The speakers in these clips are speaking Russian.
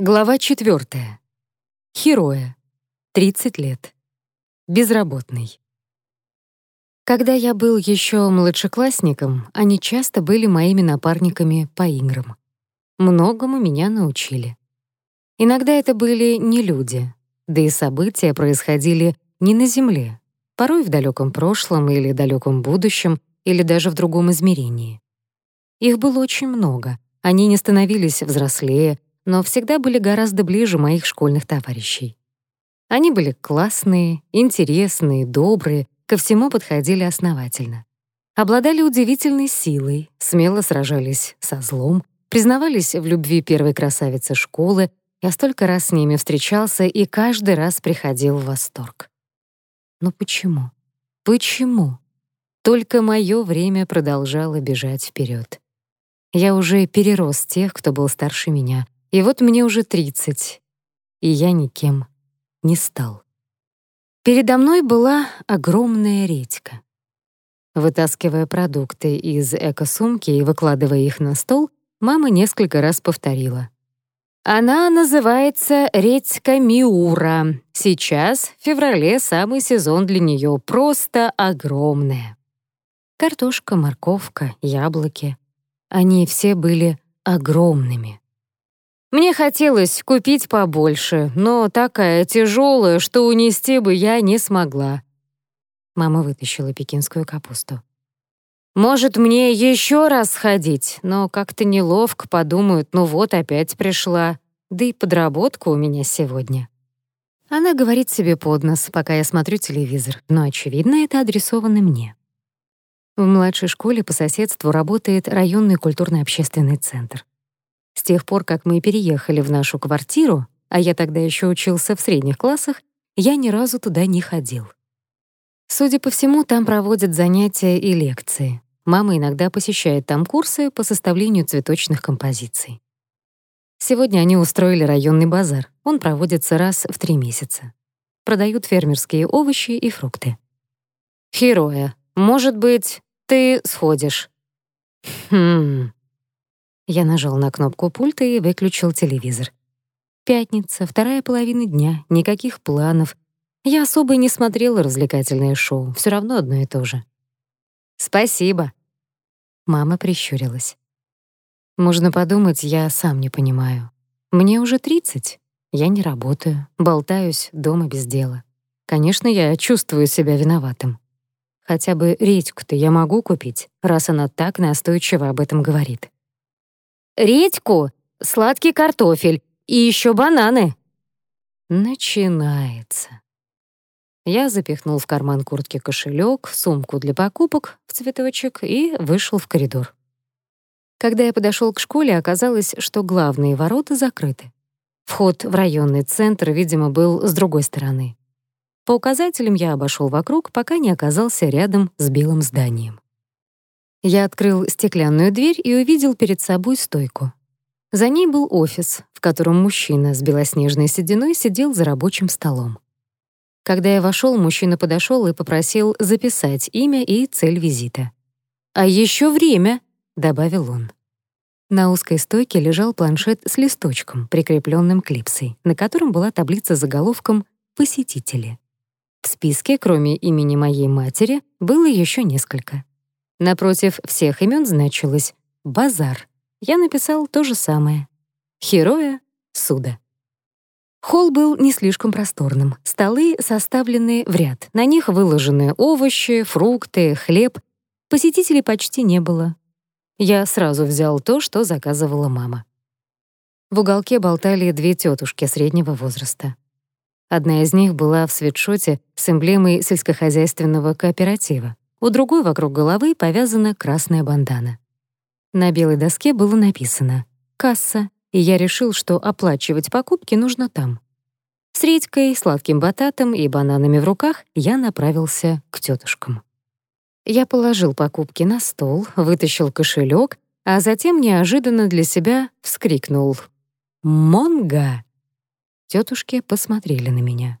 Глава 4. Хероя. 30 лет. Безработный. Когда я был еще младшеклассником, они часто были моими напарниками по играм. Многому меня научили. Иногда это были не люди, да и события происходили не на Земле, порой в далеком прошлом или далеком будущем, или даже в другом измерении. Их было очень много, они не становились взрослее, но всегда были гораздо ближе моих школьных товарищей. Они были классные, интересные, добрые, ко всему подходили основательно. Обладали удивительной силой, смело сражались со злом, признавались в любви первой красавицы школы, я столько раз с ними встречался и каждый раз приходил в восторг. Но почему? Почему? Только мое время продолжало бежать вперед. Я уже перерос тех, кто был старше меня, и вот мне уже 30, и я никем не стал. Передо мной была огромная редька. Вытаскивая продукты из эко-сумки и выкладывая их на стол, мама несколько раз повторила. «Она называется редька Миура. Сейчас, в феврале, самый сезон для нее просто огромная». Картошка, морковка, яблоки — они все были огромными. Мне хотелось купить побольше, но такая тяжелая, что унести бы я не смогла. Мама вытащила пекинскую капусту. Может, мне еще раз сходить, но как-то неловко подумают, ну вот опять пришла. Да и подработка у меня сегодня. Она говорит себе под нос, пока я смотрю телевизор, но, очевидно, это адресовано мне. В младшей школе по соседству работает районный культурно-общественный центр. С тех пор, как мы переехали в нашу квартиру, а я тогда еще учился в средних классах, я ни разу туда не ходил. Судя по всему, там проводят занятия и лекции. Мама иногда посещает там курсы по составлению цветочных композиций. Сегодня они устроили районный базар. Он проводится раз в три месяца. Продают фермерские овощи и фрукты. «Хероя, может быть, ты сходишь?» «Хм...» Я нажал на кнопку пульта и выключил телевизор. Пятница, вторая половина дня, никаких планов. Я особо не смотрела развлекательное шоу, все равно одно и то же. «Спасибо». Мама прищурилась. «Можно подумать, я сам не понимаю. Мне уже 30. Я не работаю, болтаюсь дома без дела. Конечно, я чувствую себя виноватым. Хотя бы редьку-то я могу купить, раз она так настойчиво об этом говорит редьку, сладкий картофель и еще бананы». Начинается. Я запихнул в карман куртки кошелек, сумку для покупок в цветочек и вышел в коридор. Когда я подошел к школе, оказалось, что главные ворота закрыты. Вход в районный центр, видимо, был с другой стороны. По указателям я обошел вокруг, пока не оказался рядом с белым зданием. Я открыл стеклянную дверь и увидел перед собой стойку. За ней был офис, в котором мужчина с белоснежной сединой сидел за рабочим столом. Когда я вошел, мужчина подошел и попросил записать имя и цель визита. «А еще время», — добавил он. На узкой стойке лежал планшет с листочком, прикрепленным клипсой, на котором была таблица с заголовком «Посетители». В списке, кроме имени моей матери, было еще несколько. Напротив всех имен значилось «Базар». Я написал то же самое. «Хероя суда». Холл был не слишком просторным. Столы составлены в ряд. На них выложены овощи, фрукты, хлеб. Посетителей почти не было. Я сразу взял то, что заказывала мама. В уголке болтали две тетушки среднего возраста. Одна из них была в свитшоте с эмблемой сельскохозяйственного кооператива. У другой вокруг головы повязана красная бандана. На белой доске было написано «Касса», и я решил, что оплачивать покупки нужно там. С редькой, сладким бататом и бананами в руках я направился к тетушкам. Я положил покупки на стол, вытащил кошелек, а затем неожиданно для себя вскрикнул «Монга!». Тетушки посмотрели на меня.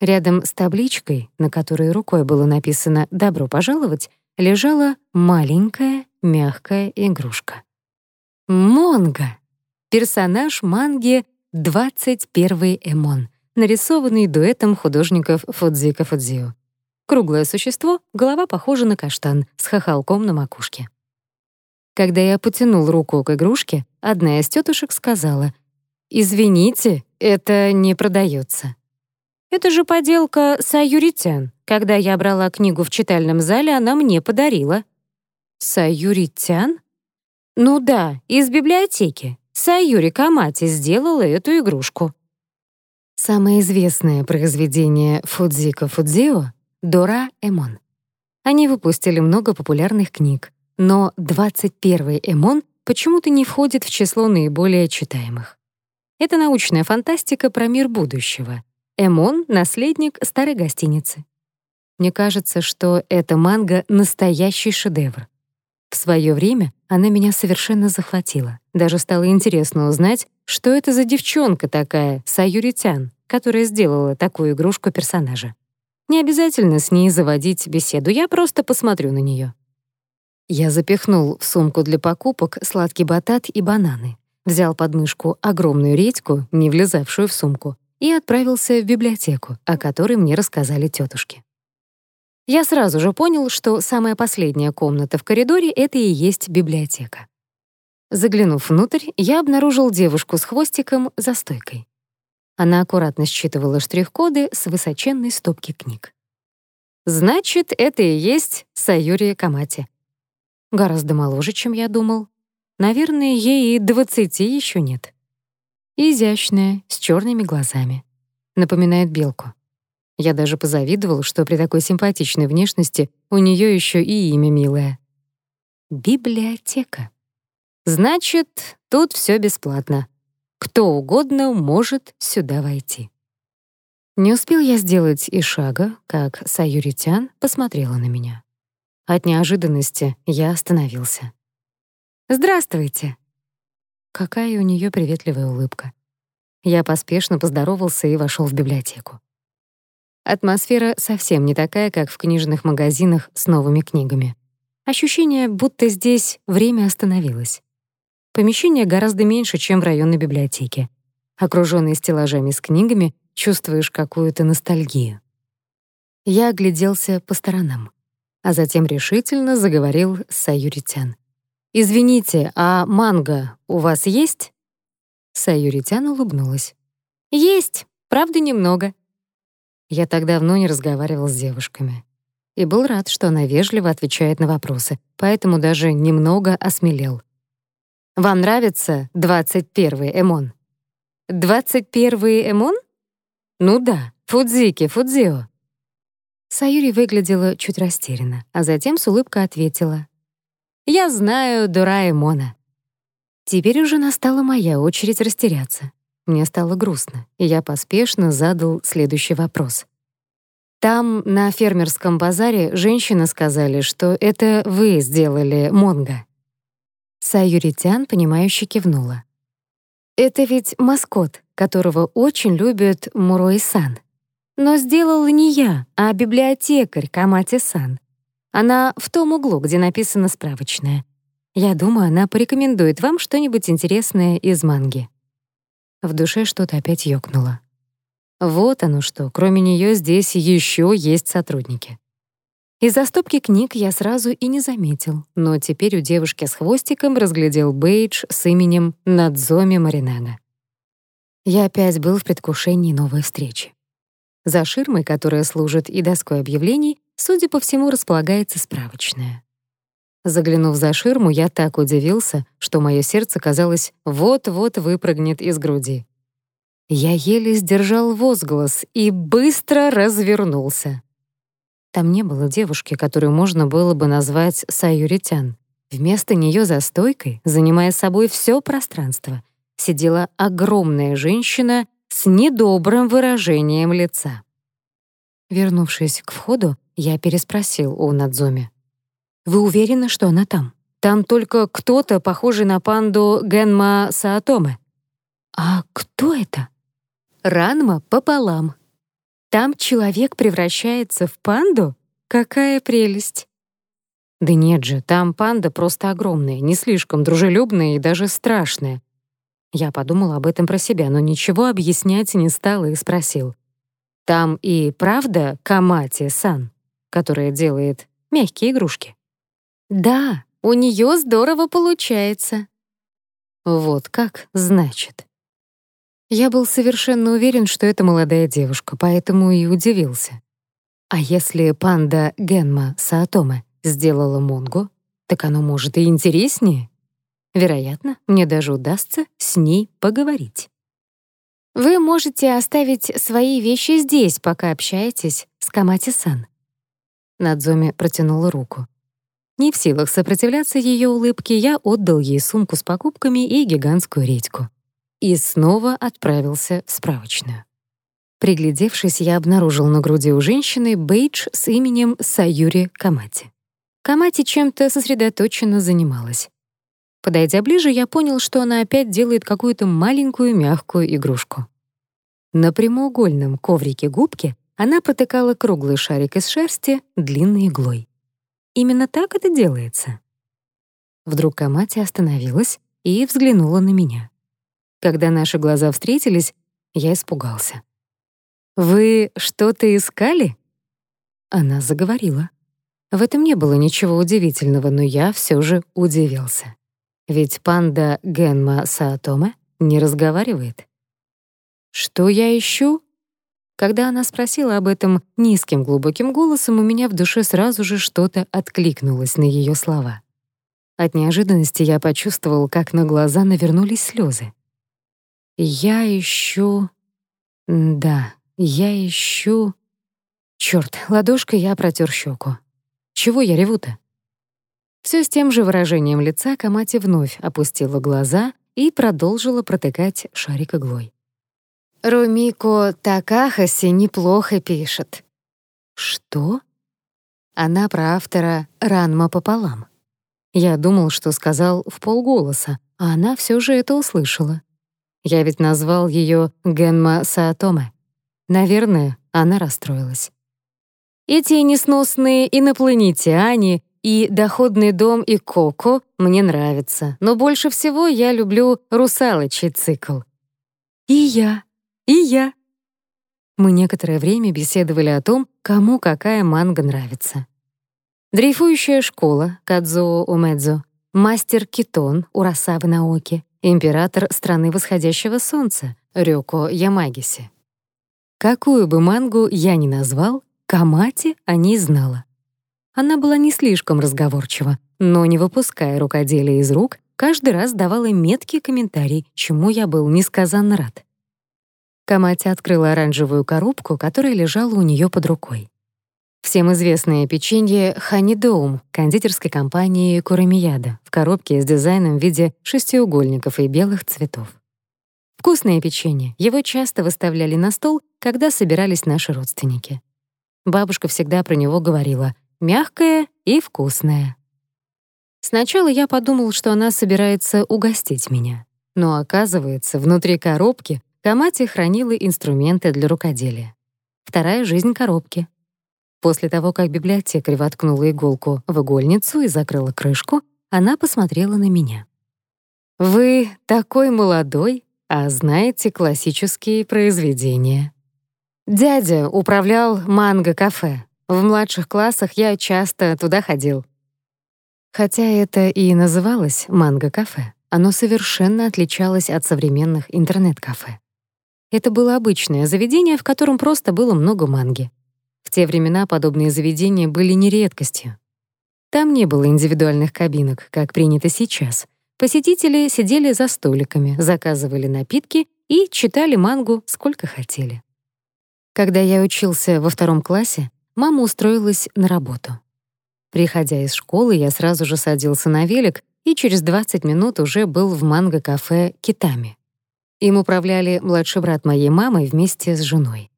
Рядом с табличкой, на которой рукой было написано «Добро пожаловать», лежала маленькая мягкая игрушка. Монго! персонаж манги «21 Эмон», нарисованный дуэтом художников Фудзика Фудзио. Круглое существо, голова похожа на каштан с хохолком на макушке. Когда я потянул руку к игрушке, одна из тетушек сказала, «Извините, это не продается. «Это же поделка Саюритян. Когда я брала книгу в читальном зале, она мне подарила». «Саюритян?» «Ну да, из библиотеки. Саюри Камати сделала эту игрушку». Самое известное произведение Фудзика Фудзио — «Дора Эмон». Они выпустили много популярных книг, но 21 Эмон почему-то не входит в число наиболее читаемых. Это научная фантастика про мир будущего. Эмон — наследник старой гостиницы. Мне кажется, что эта манга — настоящий шедевр. В свое время она меня совершенно захватила. Даже стало интересно узнать, что это за девчонка такая, Саюритян, которая сделала такую игрушку персонажа. Не обязательно с ней заводить беседу, я просто посмотрю на нее. Я запихнул в сумку для покупок сладкий батат и бананы, взял под мышку огромную редьку, не влезавшую в сумку, и отправился в библиотеку, о которой мне рассказали тетушки. Я сразу же понял, что самая последняя комната в коридоре — это и есть библиотека. Заглянув внутрь, я обнаружил девушку с хвостиком за стойкой. Она аккуратно считывала штрих-коды с высоченной стопки книг. Значит, это и есть Саюри Камати. Гораздо моложе, чем я думал. Наверное, ей и двадцати еще нет. Изящная, с черными глазами. Напоминает белку. Я даже позавидовал, что при такой симпатичной внешности у нее еще и имя милое. Библиотека. Значит, тут все бесплатно. Кто угодно может сюда войти. Не успел я сделать и шага, как Саюритян посмотрела на меня. От неожиданности я остановился. «Здравствуйте!» Какая у нее приветливая улыбка. Я поспешно поздоровался и вошел в библиотеку. Атмосфера совсем не такая, как в книжных магазинах с новыми книгами. Ощущение, будто здесь время остановилось. Помещение гораздо меньше, чем в районной библиотеке. Окружённый стеллажами с книгами, чувствуешь какую-то ностальгию. Я огляделся по сторонам, а затем решительно заговорил с Саюритян. «Извините, а манго у вас есть?» Саюритян улыбнулась. «Есть, правда, немного. Я так давно не разговаривал с девушками. И был рад, что она вежливо отвечает на вопросы, поэтому даже немного осмелел. «Вам нравится 21-й Эмон?» «21-й Эмон?» «Ну да, Фудзики, Фудзио». Саюри выглядела чуть растерянно, а затем с улыбкой ответила. «Я знаю Эмона. Теперь уже настала моя очередь растеряться. Мне стало грустно, и я поспешно задал следующий вопрос. «Там, на фермерском базаре, женщины сказали, что это вы сделали Монго». Саюритян, понимающе кивнула. «Это ведь маскот, которого очень любит Мурои-сан. Но сделала не я, а библиотекарь Камати-сан. Она в том углу, где написано справочная. Я думаю, она порекомендует вам что-нибудь интересное из манги». В душе что-то опять ёкнуло. Вот оно что, кроме неё здесь ещё есть сотрудники. Из-за стопки книг я сразу и не заметил, но теперь у девушки с хвостиком разглядел бейдж с именем Надзоми Маринага. Я опять был в предвкушении новой встречи. За ширмой, которая служит и доской объявлений, судя по всему, располагается справочная. Заглянув за ширму, я так удивился, что мое сердце, казалось, вот-вот выпрыгнет из груди. Я еле сдержал возглас и быстро развернулся. Там не было девушки, которую можно было бы назвать Саюритян. Вместо нее за стойкой, занимая собой все пространство, сидела огромная женщина с недобрым выражением лица. Вернувшись к входу, я переспросил у Надзуми. Вы уверены, что она там? Там только кто-то, похожий на панду Генма Саатоме. А кто это? Ранма пополам. Там человек превращается в панду? Какая прелесть! Да нет же, там панда просто огромная, не слишком дружелюбная и даже страшная. Я подумал об этом про себя, но ничего объяснять не стал и спросил. «Там и правда Камати-сан, которая делает мягкие игрушки?» «Да, у нее здорово получается». «Вот как, значит». Я был совершенно уверен, что это молодая девушка, поэтому и удивился. А если панда Генма Саатоме сделала Монгу, так оно может и интереснее. Вероятно, мне даже удастся с ней поговорить. Вы можете оставить свои вещи здесь, пока общаетесь с Камати-сан. Надзоми протянула руку. Не в силах сопротивляться ее улыбке, я отдал ей сумку с покупками и гигантскую редьку. И снова отправился в справочную. Приглядевшись, я обнаружил на груди у женщины бейдж с именем Саюри Камати. Камати чем-то сосредоточенно занималась. Подойдя ближе, я понял, что она опять делает какую-то маленькую мягкую игрушку. На прямоугольном коврике губки она протыкала круглый шарик из шерсти длинной иглой. Именно так это делается. Вдруг Камати остановилась и взглянула на меня. Когда наши глаза встретились, я испугался. «Вы что-то искали?» Она заговорила. В этом не было ничего удивительного, но я все же удивился. Ведь панда Генма Саатоме не разговаривает. «Что я ищу?» Когда она спросила об этом низким глубоким голосом, у меня в душе сразу же что-то откликнулось на ее слова. От неожиданности я почувствовал, как на глаза навернулись слезы. «Я ищу...» «Да, я ищу... Чёрт, ладошкой я протер щеку. Чего я реву-то? Все с тем же выражением лица Камати вновь опустила глаза и продолжила протыкать шарик иглой. «Румико Такахаси неплохо пишет». «Что?» Она про автора «Ранма пополам». Я думал, что сказал в полголоса, а она все же это услышала. Я ведь назвал ее Генма Саатоме. Наверное, она расстроилась. Эти несносные инопланетяне и доходный дом и Коко мне нравятся, но больше всего я люблю русалочий цикл. И я, и я. Мы некоторое время беседовали о том, кому какая манга нравится. Дрейфующая школа Кадзоо Умэдзо, мастер Китон Урасавы Наоки, император страны восходящего солнца Рёко Ямагиси. Какую бы мангу я ни назвал, Камати о ней знала. Она была не слишком разговорчива, но, не выпуская рукоделия из рук, каждый раз давала меткий комментарий, чему я был несказанно рад. Камати открыла оранжевую коробку, которая лежала у нее под рукой. Всем известное печенье «Ханидоум» кондитерской компании «Курамияда» в коробке с дизайном в виде шестиугольников и белых цветов. Вкусное печенье. Его часто выставляли на стол, когда собирались наши родственники. Бабушка всегда про него говорила «мягкое и вкусное». Сначала я подумал, что она собирается угостить меня. Но оказывается, внутри коробки Камати хранила инструменты для рукоделия. Вторая жизнь коробки. После того, как библиотекарь воткнула иголку в игольницу и закрыла крышку, она посмотрела на меня. «Вы такой молодой а знаете классические произведения. Дядя управлял манго-кафе. В младших классах я часто туда ходил. Хотя это и называлось манго-кафе, оно совершенно отличалось от современных интернет-кафе. Это было обычное заведение, в котором просто было много манги. В те времена подобные заведения были не редкостью. Там не было индивидуальных кабинок, как принято сейчас — Посетители сидели за столиками, заказывали напитки и читали мангу сколько хотели. Когда я учился во втором классе, мама устроилась на работу. Приходя из школы, я сразу же садился на велик и через 20 минут уже был в манго-кафе «Китами». Им управляли младший брат моей мамы вместе с женой.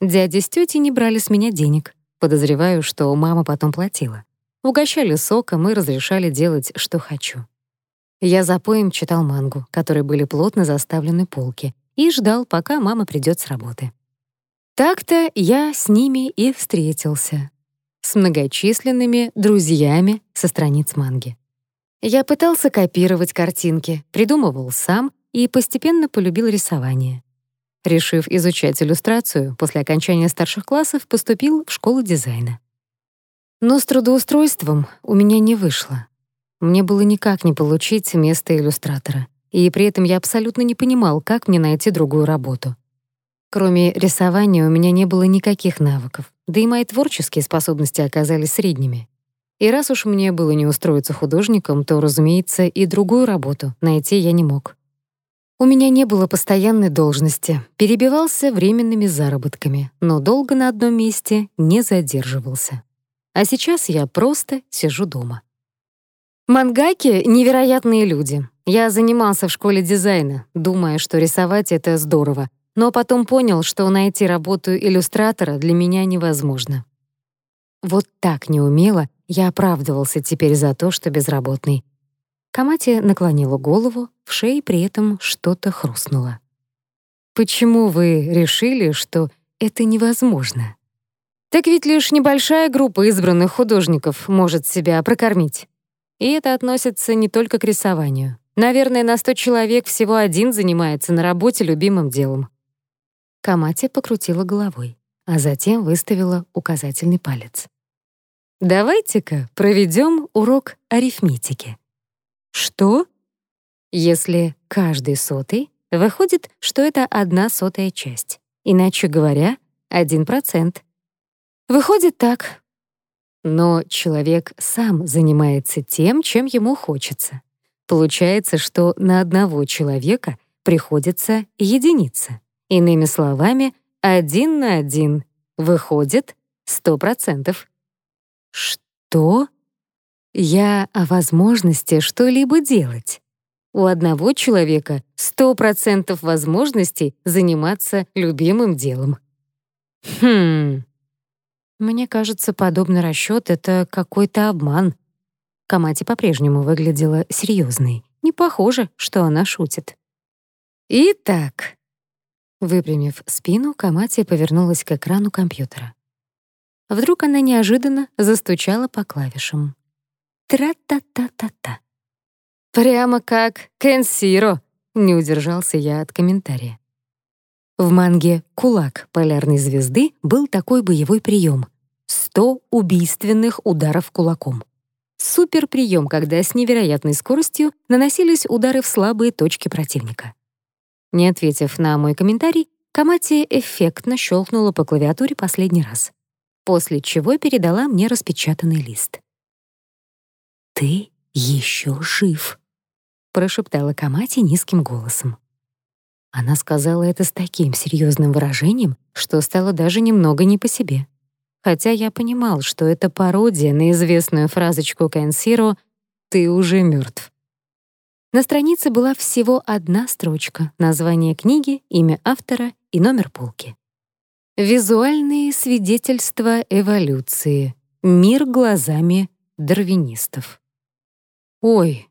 Дяди с тетей не брали с меня денег. Подозреваю, что мама потом платила. Угощали соком и разрешали делать, что хочу. Я за поем читал мангу, которой были плотно заставлены полки, и ждал, пока мама придет с работы. Так-то я с ними и встретился. С многочисленными друзьями со страниц манги. Я пытался копировать картинки, придумывал сам, и постепенно полюбил рисование. Решив изучать иллюстрацию, после окончания старших классов поступил в школу дизайна. Но с трудоустройством у меня не вышло. Мне было никак не получить место иллюстратора, и при этом я абсолютно не понимал, как мне найти другую работу. Кроме рисования у меня не было никаких навыков, да и мои творческие способности оказались средними. И раз уж мне было не устроиться художником, то, разумеется, и другую работу найти я не мог. У меня не было постоянной должности, перебивался временными заработками, но долго на одном месте не задерживался. А сейчас я просто сижу дома. Мангаки — невероятные люди. Я занимался в школе дизайна, думая, что рисовать — это здорово, но потом понял, что найти работу иллюстратора для меня невозможно. Вот так неумело я оправдывался теперь за то, что безработный. Камати наклонила голову, в шее при этом что-то хрустнуло. «Почему вы решили, что это невозможно?» «Так ведь лишь небольшая группа избранных художников может себя прокормить. И это относится не только к рисованию. Наверное, на сто человек всего один занимается на работе любимым делом». Камати покрутила головой, а затем выставила указательный палец. Давайте-ка проведем урок арифметики. Что? Если каждый сотый, выходит, что это одна сотая часть. Иначе говоря, один процент. Выходит так. Но человек сам занимается тем, чем ему хочется. Получается, что на одного человека приходится единица. Иными словами, один на один. Выходит сто процентов. Что? Я о возможности что-либо делать. У одного человека сто процентов возможностей заниматься любимым делом. Хм. Мне кажется, подобный расчет — это какой-то обман. Камати по-прежнему выглядела серьезной. Не похоже, что она шутит. Итак, выпрямив спину, Камати повернулась к экрану компьютера. Вдруг она неожиданно застучала по клавишам. Тра-та-та-та-та. Прямо как Кенсиро, не удержался я от комментария. В манге «Кулак полярной звезды» был такой боевой прием — 100 убийственных ударов кулаком. Суперприем, когда с невероятной скоростью наносились удары в слабые точки противника. Не ответив на мой комментарий, Камати эффектно щелкнула по клавиатуре последний раз после чего передала мне распечатанный лист. «Ты еще жив», — прошептала Камати низким голосом. Она сказала это с таким серьезным выражением, что стало даже немного не по себе. Хотя я понимал, что это пародия на известную фразочку Кэнсиро «Ты уже мертв. На странице была всего одна строчка, название книги, имя автора и номер полки. Визуальные свидетельства эволюции. Мир глазами дарвинистов. Ой,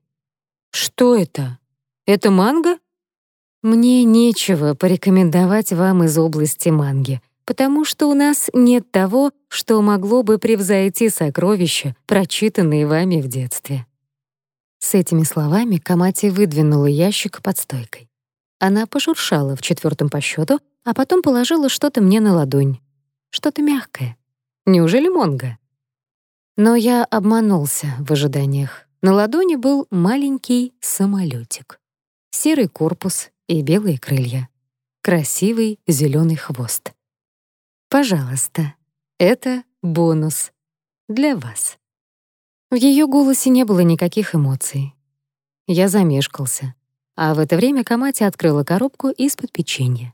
что это? Это манга? Мне нечего порекомендовать вам из области манги, потому что у нас нет того, что могло бы превзойти сокровища, прочитанные вами в детстве. С этими словами Камати выдвинула ящик под стойкой. Она пошуршала в четвертом по счету, а потом положила что-то мне на ладонь. Что-то мягкое. Неужели Монго? Но я обманулся в ожиданиях. На ладони был маленький самолетик. Серый корпус и белые крылья. Красивый зеленый хвост. Пожалуйста, это бонус для вас. В ее голосе не было никаких эмоций. Я замешкался, а в это время Камати открыла коробку из-под печенья.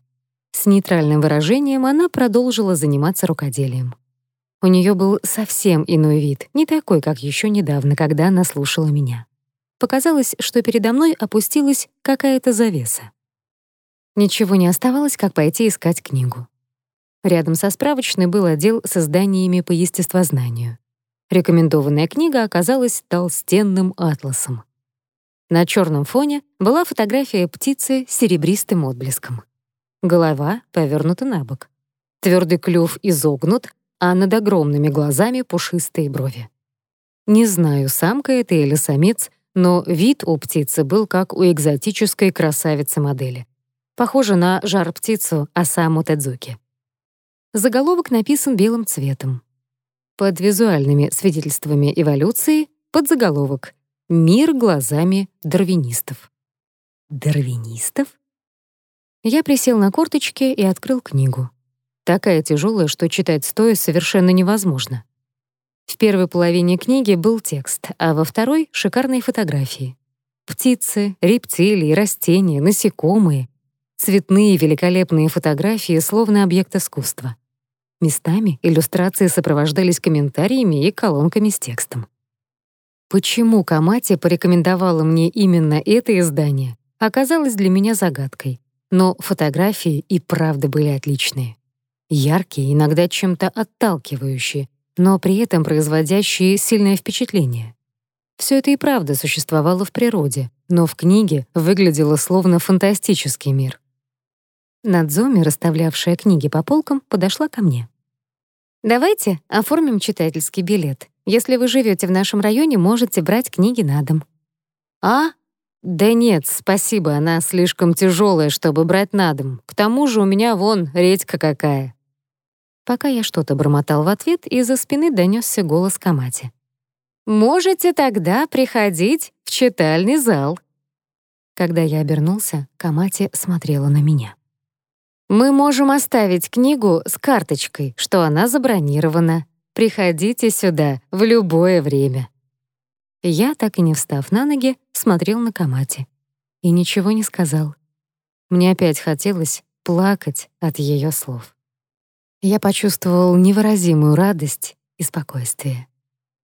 С нейтральным выражением она продолжила заниматься рукоделием. У нее был совсем иной вид, не такой, как еще недавно, когда она слушала меня. Показалось, что передо мной опустилась какая-то завеса. Ничего не оставалось, как пойти искать книгу. Рядом со справочной был отдел с изданиями по естествознанию. Рекомендованная книга оказалась толстенным атласом. На черном фоне была фотография птицы с серебристым отблеском. Голова повернута на бок. Твердый клюв изогнут, а над огромными глазами пушистые брови. Не знаю, самка это или самец, но вид у птицы был как у экзотической красавицы-модели. Похоже на жар-птицу Осаму Тедзуки. Заголовок написан белым цветом. Под визуальными свидетельствами эволюции подзаголовок «Мир глазами дарвинистов». Дарвинистов? Я присел на корточки и открыл книгу. Такая тяжелая, что читать стоя совершенно невозможно. В первой половине книги был текст, а во второй — шикарные фотографии. Птицы, рептилии, растения, насекомые. Цветные великолепные фотографии, словно объект искусства. Местами иллюстрации сопровождались комментариями и колонками с текстом. Почему Камати порекомендовала мне именно это издание, оказалось для меня загадкой. Но фотографии и правда были отличные. Яркие, иногда чем-то отталкивающие, но при этом производящие сильное впечатление. Все это и правда существовало в природе, но в книге выглядело словно фантастический мир. Надзоми, расставлявшая книги по полкам, подошла ко мне. Давайте оформим читательский билет. Если вы живете в нашем районе, можете брать книги на дом. А? Да нет, спасибо, она слишком тяжелая, чтобы брать на дом. К тому же у меня вон редька какая. Пока я что-то бормотал в ответ, из-за спины донесся голос Камати. «Можете тогда приходить в читальный зал». Когда я обернулся, Камати смотрела на меня. Мы можем оставить книгу с карточкой, что она забронирована. Приходите сюда в любое время». Я, так и не встав на ноги, смотрел на Камати. И ничего не сказал. Мне опять хотелось плакать от ее слов. Я почувствовал невыразимую радость и спокойствие.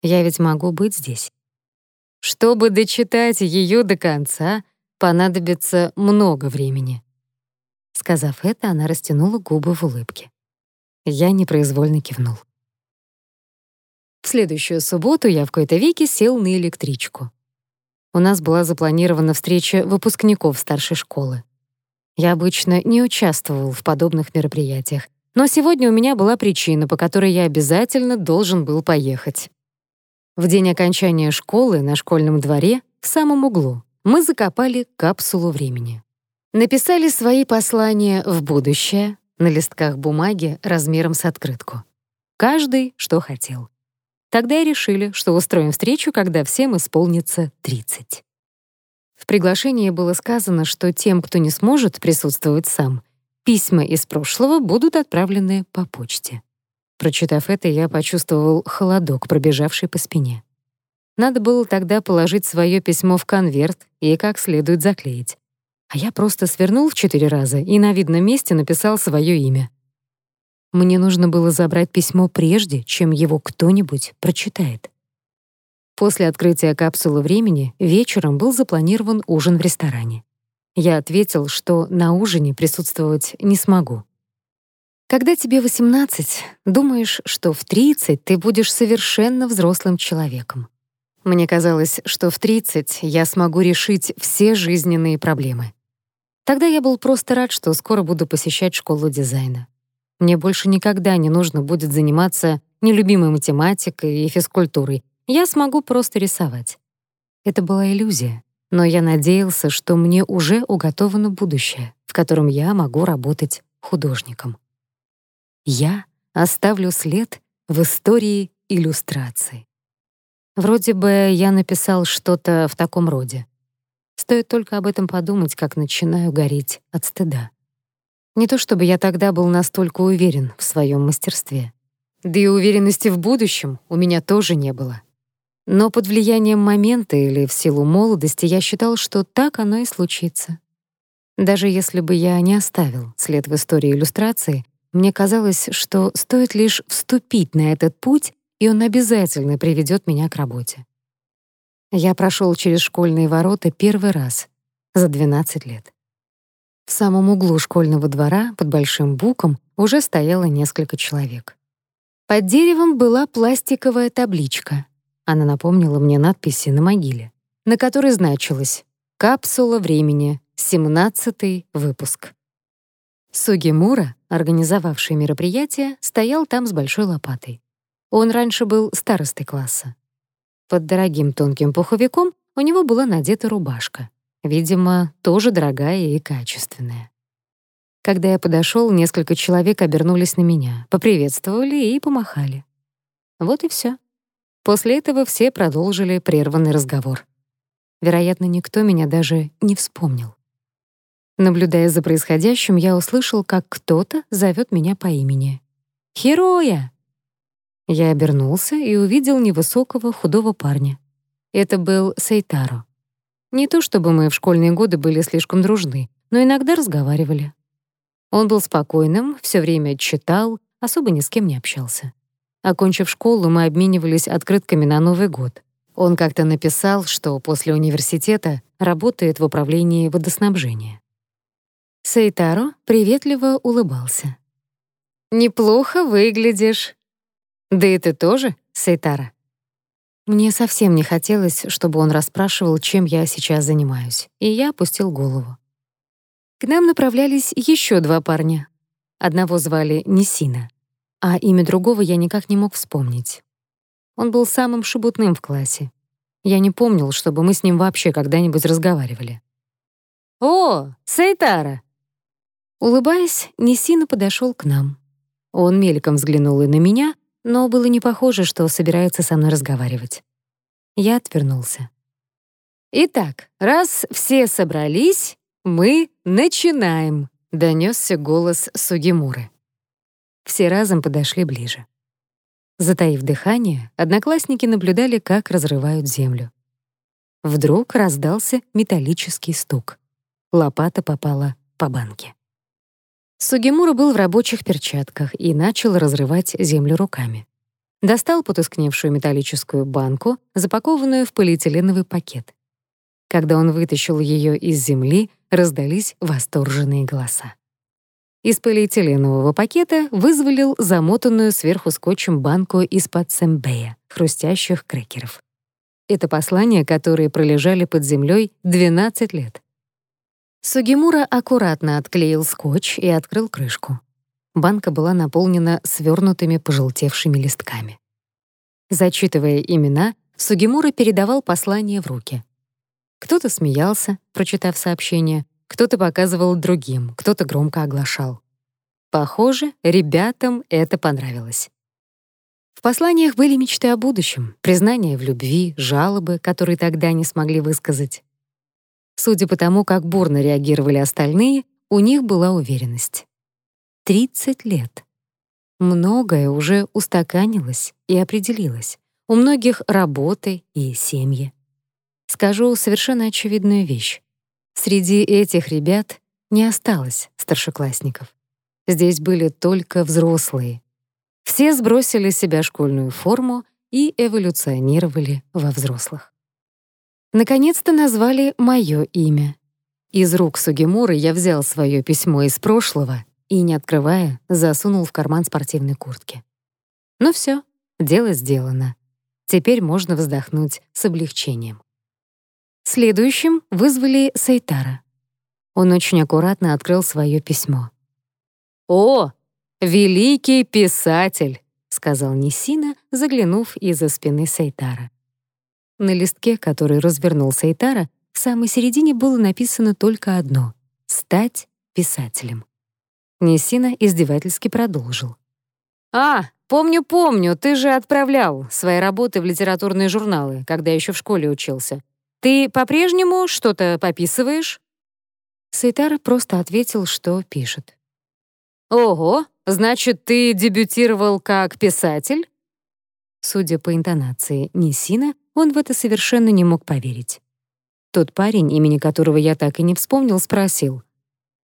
Я ведь могу быть здесь. Чтобы дочитать ее до конца, понадобится много времени. Сказав это, она растянула губы в улыбке. Я непроизвольно кивнул. В следующую субботу я в какой-то веке сел на электричку. У нас была запланирована встреча выпускников старшей школы. Я обычно не участвовал в подобных мероприятиях, но сегодня у меня была причина, по которой я обязательно должен был поехать. В день окончания школы на школьном дворе, в самом углу, мы закопали капсулу времени написали свои послания в будущее на листках бумаги размером с открытку. Каждый, что хотел. Тогда и решили, что устроим встречу, когда всем исполнится 30. В приглашении было сказано, что тем, кто не сможет присутствовать сам, письма из прошлого будут отправлены по почте. Прочитав это, я почувствовал холодок, пробежавший по спине. Надо было тогда положить свое письмо в конверт и как следует заклеить а я просто свернул в четыре раза и на видном месте написал свое имя. Мне нужно было забрать письмо прежде, чем его кто-нибудь прочитает. После открытия капсулы времени вечером был запланирован ужин в ресторане. Я ответил, что на ужине присутствовать не смогу. Когда тебе 18, думаешь, что в 30 ты будешь совершенно взрослым человеком. Мне казалось, что в 30 я смогу решить все жизненные проблемы. Тогда я был просто рад, что скоро буду посещать школу дизайна. Мне больше никогда не нужно будет заниматься нелюбимой математикой и физкультурой. Я смогу просто рисовать. Это была иллюзия, но я надеялся, что мне уже уготовано будущее, в котором я могу работать художником. Я оставлю след в истории иллюстрации. Вроде бы я написал что-то в таком роде. Стоит только об этом подумать, как начинаю гореть от стыда. Не то чтобы я тогда был настолько уверен в своем мастерстве. Да и уверенности в будущем у меня тоже не было. Но под влиянием момента или в силу молодости я считал, что так оно и случится. Даже если бы я не оставил след в истории иллюстрации, мне казалось, что стоит лишь вступить на этот путь, и он обязательно приведет меня к работе. Я прошел через школьные ворота первый раз за 12 лет. В самом углу школьного двора под большим буком уже стояло несколько человек. Под деревом была пластиковая табличка. Она напомнила мне надписи на могиле, на которой значилось «Капсула времени, 17 выпуск». Сугимура, организовавший мероприятие, стоял там с большой лопатой. Он раньше был старостой класса. Под дорогим тонким пуховиком у него была надета рубашка. Видимо, тоже дорогая и качественная. Когда я подошел, несколько человек обернулись на меня, поприветствовали и помахали. Вот и все. После этого все продолжили прерванный разговор. Вероятно, никто меня даже не вспомнил. Наблюдая за происходящим, я услышал, как кто-то зовет меня по имени. «Хероя!» Я обернулся и увидел невысокого худого парня. Это был Сейтаро. Не то чтобы мы в школьные годы были слишком дружны, но иногда разговаривали. Он был спокойным, все время читал, особо ни с кем не общался. Окончив школу, мы обменивались открытками на Новый год. Он как-то написал, что после университета работает в управлении водоснабжения. Сейтаро приветливо улыбался. «Неплохо выглядишь». «Да и ты тоже, Сейтара». Мне совсем не хотелось, чтобы он расспрашивал, чем я сейчас занимаюсь, и я опустил голову. К нам направлялись еще два парня. Одного звали Нисина, а имя другого я никак не мог вспомнить. Он был самым шебутным в классе. Я не помнил, чтобы мы с ним вообще когда-нибудь разговаривали. «О, Сейтара!» Улыбаясь, Нисина подошел к нам. Он мельком взглянул и на меня, но было не похоже, что собирается со мной разговаривать. Я отвернулся. «Итак, раз все собрались, мы начинаем», — донесся голос Сугимуры. Все разом подошли ближе. Затаив дыхание, одноклассники наблюдали, как разрывают землю. Вдруг раздался металлический стук. Лопата попала по банке. Сугимура был в рабочих перчатках и начал разрывать землю руками. Достал потускневшую металлическую банку, запакованную в полиэтиленовый пакет. Когда он вытащил ее из земли, раздались восторженные голоса. Из полиэтиленового пакета вызволил замотанную сверху скотчем банку из-под сэмбея, хрустящих крекеров. Это послания, которые пролежали под землей 12 лет. Сугимура аккуратно отклеил скотч и открыл крышку. Банка была наполнена свернутыми пожелтевшими листками. Зачитывая имена, Сугимура передавал послание в руки. Кто-то смеялся, прочитав сообщение, кто-то показывал другим, кто-то громко оглашал. Похоже, ребятам это понравилось. В посланиях были мечты о будущем, признания в любви, жалобы, которые тогда не смогли высказать. Судя по тому, как бурно реагировали остальные, у них была уверенность. 30 лет. Многое уже устаканилось и определилось. У многих работы и семьи. Скажу совершенно очевидную вещь. Среди этих ребят не осталось старшеклассников. Здесь были только взрослые. Все сбросили с себя школьную форму и эволюционировали во взрослых. Наконец-то назвали моё имя. Из рук Сугимуры я взял своё письмо из прошлого и, не открывая, засунул в карман спортивной куртки. Ну всё, дело сделано. Теперь можно вздохнуть с облегчением. Следующим вызвали Сайтара. Он очень аккуратно открыл свое письмо. «О, великий писатель!» — сказал Нисина, заглянув из-за спины Сайтара. На листке, который развернул Сайтара, в самой середине было написано только одно — «Стать писателем». Нисина издевательски продолжил. «А, помню, помню, ты же отправлял свои работы в литературные журналы, когда еще в школе учился. Ты по-прежнему что-то пописываешь?» Сейтара просто ответил, что пишет. «Ого, значит, ты дебютировал как писатель?» Судя по интонации Нисина, он в это совершенно не мог поверить. Тот парень, имени которого я так и не вспомнил, спросил.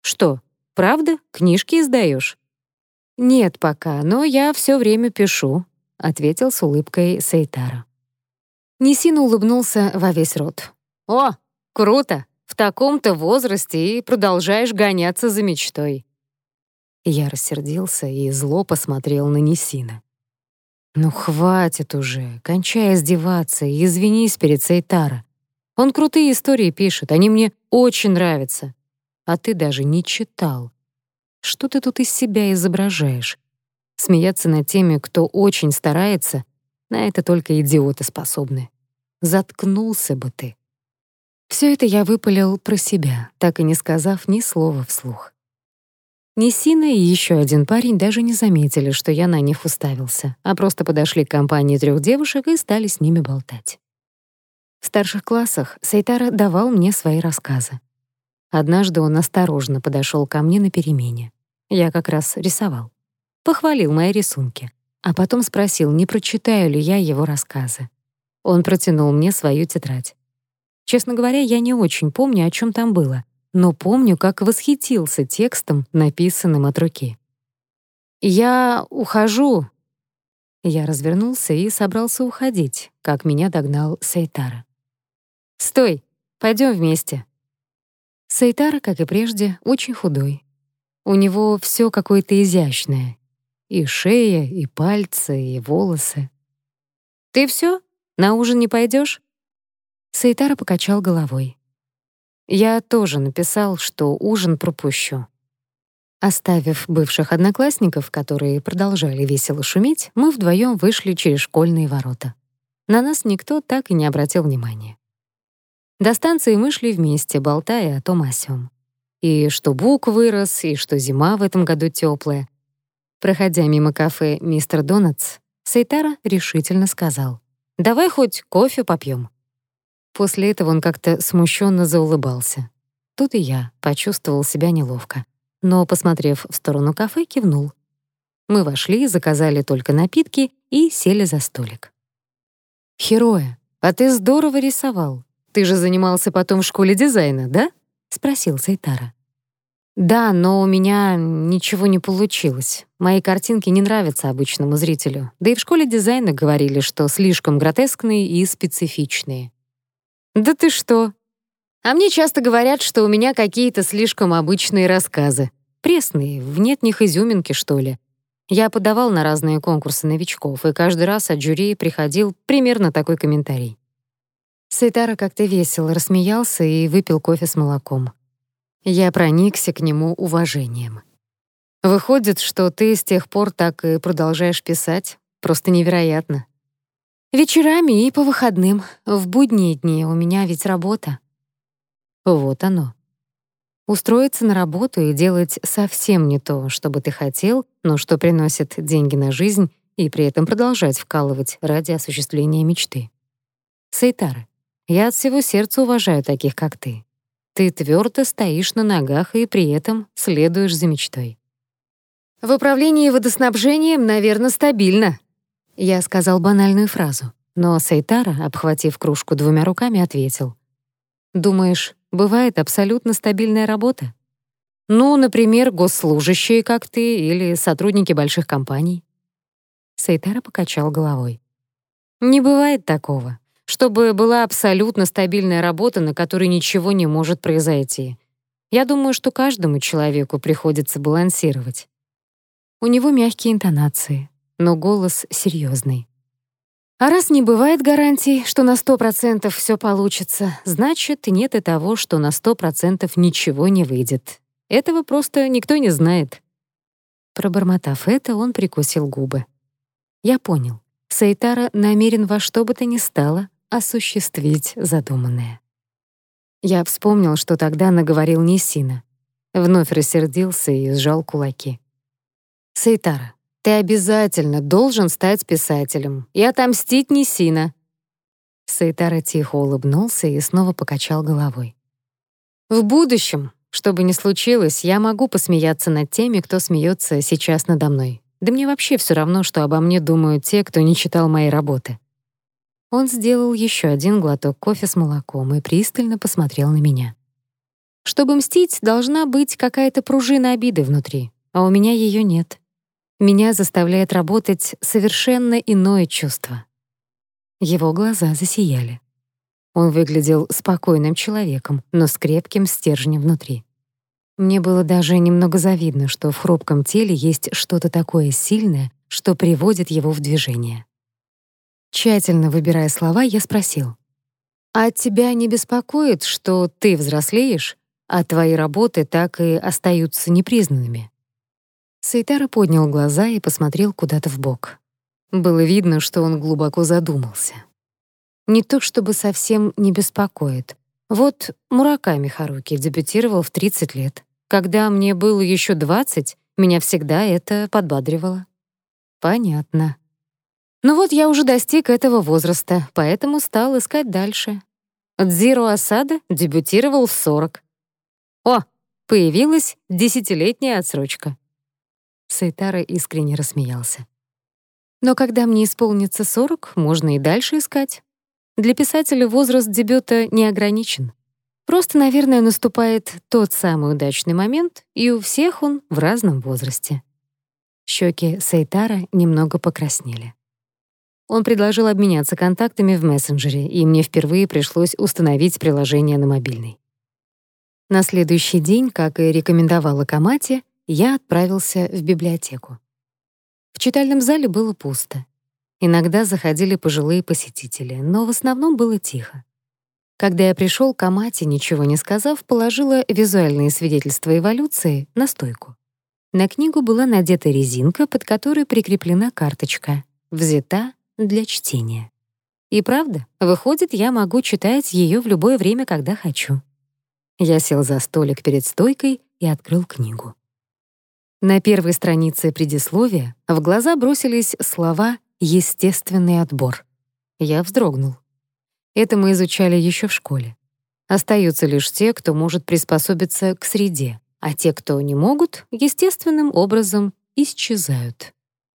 «Что, правда, книжки издаешь?» «Нет пока, но я все время пишу», — ответил с улыбкой Сейтара. Нисин улыбнулся во весь рот. «О, круто! В таком-то возрасте и продолжаешь гоняться за мечтой». Я рассердился и зло посмотрел на Нисина. «Ну хватит уже, кончай издеваться и извинись перед Сайтара. Он крутые истории пишет, они мне очень нравятся. А ты даже не читал. Что ты тут из себя изображаешь? Смеяться над теми, кто очень старается, на это только идиоты способны. Заткнулся бы ты, Все это я выпалил про себя, так и не сказав ни слова вслух. Несина и еще один парень даже не заметили, что я на них уставился, а просто подошли к компании трех девушек и стали с ними болтать. В старших классах Сайтара давал мне свои рассказы. Однажды он осторожно подошел ко мне на перемене. Я как раз рисовал. Похвалил мои рисунки, а потом спросил, не прочитаю ли я его рассказы. Он протянул мне свою тетрадь. Честно говоря, я не очень помню, о чем там было, но помню, как восхитился текстом, написанным от руки. «Я ухожу». Я развернулся и собрался уходить, как меня догнал Сайтара. «Стой, пойдем вместе». Сайтара, как и прежде, очень худой. У него все какое-то изящное. И шея, и пальцы, и волосы. «Ты все? На ужин не пойдешь? Сайтара покачал головой. Я тоже написал, что ужин пропущу. Оставив бывших одноклассников, которые продолжали весело шуметь, мы вдвоем вышли через школьные ворота. На нас никто так и не обратил внимания. До станции мы шли вместе, болтая о том о сём. И что бук вырос, и что зима в этом году теплая. Проходя мимо кафе «Мистер Донатс», Сайтара решительно сказал, «Давай хоть кофе попьем. После этого он как-то смущенно заулыбался. Тут и я почувствовал себя неловко. Но, посмотрев в сторону кафе, кивнул. Мы вошли, заказали только напитки и сели за столик. «Хероя, а ты здорово рисовал. Ты же занимался потом в школе дизайна, да?» — спросил Сайтара. «Да, но у меня ничего не получилось. Мои картинки не нравятся обычному зрителю. Да и в школе дизайна говорили, что слишком гротескные и специфичные. «Да ты что?» А мне часто говорят, что у меня какие-то слишком обычные рассказы. Пресные, в нет них изюминки, что ли. Я подавал на разные конкурсы новичков, и каждый раз от жюри приходил примерно такой комментарий. Сайтара как-то весело рассмеялся и выпил кофе с молоком. Я проникся к нему уважением. «Выходит, что ты с тех пор так и продолжаешь писать? Просто невероятно. Вечерами и по выходным. В будние дни у меня ведь работа. Вот оно. Устроиться на работу и делать совсем не то, что бы ты хотел, но что приносит деньги на жизнь, и при этом продолжать вкалывать ради осуществления мечты. Сейтара, я от всего сердца уважаю таких, как ты. Ты твердо стоишь на ногах и при этом следуешь за мечтой. В управлении водоснабжением, наверное, стабильно, я сказал банальную фразу, но Сайтара, обхватив кружку двумя руками, ответил. «Думаешь, бывает абсолютно стабильная работа? Ну, например, госслужащие, как ты, или сотрудники больших компаний?» Сайтара покачал головой. «Не бывает такого, чтобы была абсолютно стабильная работа, на которой ничего не может произойти. Я думаю, что каждому человеку приходится балансировать. У него мягкие интонации, но голос серьезный. А раз не бывает гарантий, что на сто процентов все получится, значит, нет и того, что на сто процентов ничего не выйдет. Этого просто никто не знает. Пробормотав это, он прикусил губы. Я понял. Сайтара намерен во что бы то ни стало осуществить задуманное. Я вспомнил, что тогда наговорил Нисина. Вновь рассердился и сжал кулаки. «Сайтара, ты обязательно должен стать писателем и отомстить Нисина». Сайтара тихо улыбнулся и снова покачал головой. «В будущем, что бы ни случилось, я могу посмеяться над теми, кто смеется сейчас надо мной. Да мне вообще все равно, что обо мне думают те, кто не читал мои работы». Он сделал еще один глоток кофе с молоком и пристально посмотрел на меня. Чтобы мстить, должна быть какая-то пружина обиды внутри, а у меня ее нет меня заставляет работать совершенно иное чувство. Его глаза засияли. Он выглядел спокойным человеком, но с крепким стержнем внутри. Мне было даже немного завидно, что в хрупком теле есть что-то такое сильное, что приводит его в движение. Тщательно выбирая слова, я спросил. «А тебя не беспокоит, что ты взрослеешь, а твои работы так и остаются непризнанными?» Сайтара поднял глаза и посмотрел куда-то в бок. Было видно, что он глубоко задумался. Не то чтобы совсем не беспокоит, Вот Мураками Харуки дебютировал в 30 лет. Когда мне было еще 20, меня всегда это подбадривало. Понятно. Ну вот я уже достиг этого возраста, поэтому стал искать дальше. Дзиро Асада дебютировал в 40. О, появилась десятилетняя отсрочка. Сайтара искренне рассмеялся. Но когда мне исполнится 40, можно и дальше искать. Для писателя возраст дебюта не ограничен. Просто, наверное, наступает тот самый удачный момент, и у всех он в разном возрасте. Щеки Сайтара немного покраснели. Он предложил обменяться контактами в мессенджере, и мне впервые пришлось установить приложение на мобильный. На следующий день, как и рекомендовала Камати, я отправился в библиотеку. В читальном зале было пусто. Иногда заходили пожилые посетители, но в основном было тихо. Когда я пришел, Камати, ничего не сказав, положила визуальные свидетельства эволюции на стойку. На книгу была надета резинка, под которой прикреплена карточка «Взята для чтения». И правда, выходит, я могу читать ее в любое время, когда хочу. Я сел за столик перед стойкой и открыл книгу. На первой странице предисловия в глаза бросились слова «естественный отбор». Я вздрогнул. Это мы изучали еще в школе. Остаются лишь те, кто может приспособиться к среде, а те, кто не могут, естественным образом исчезают.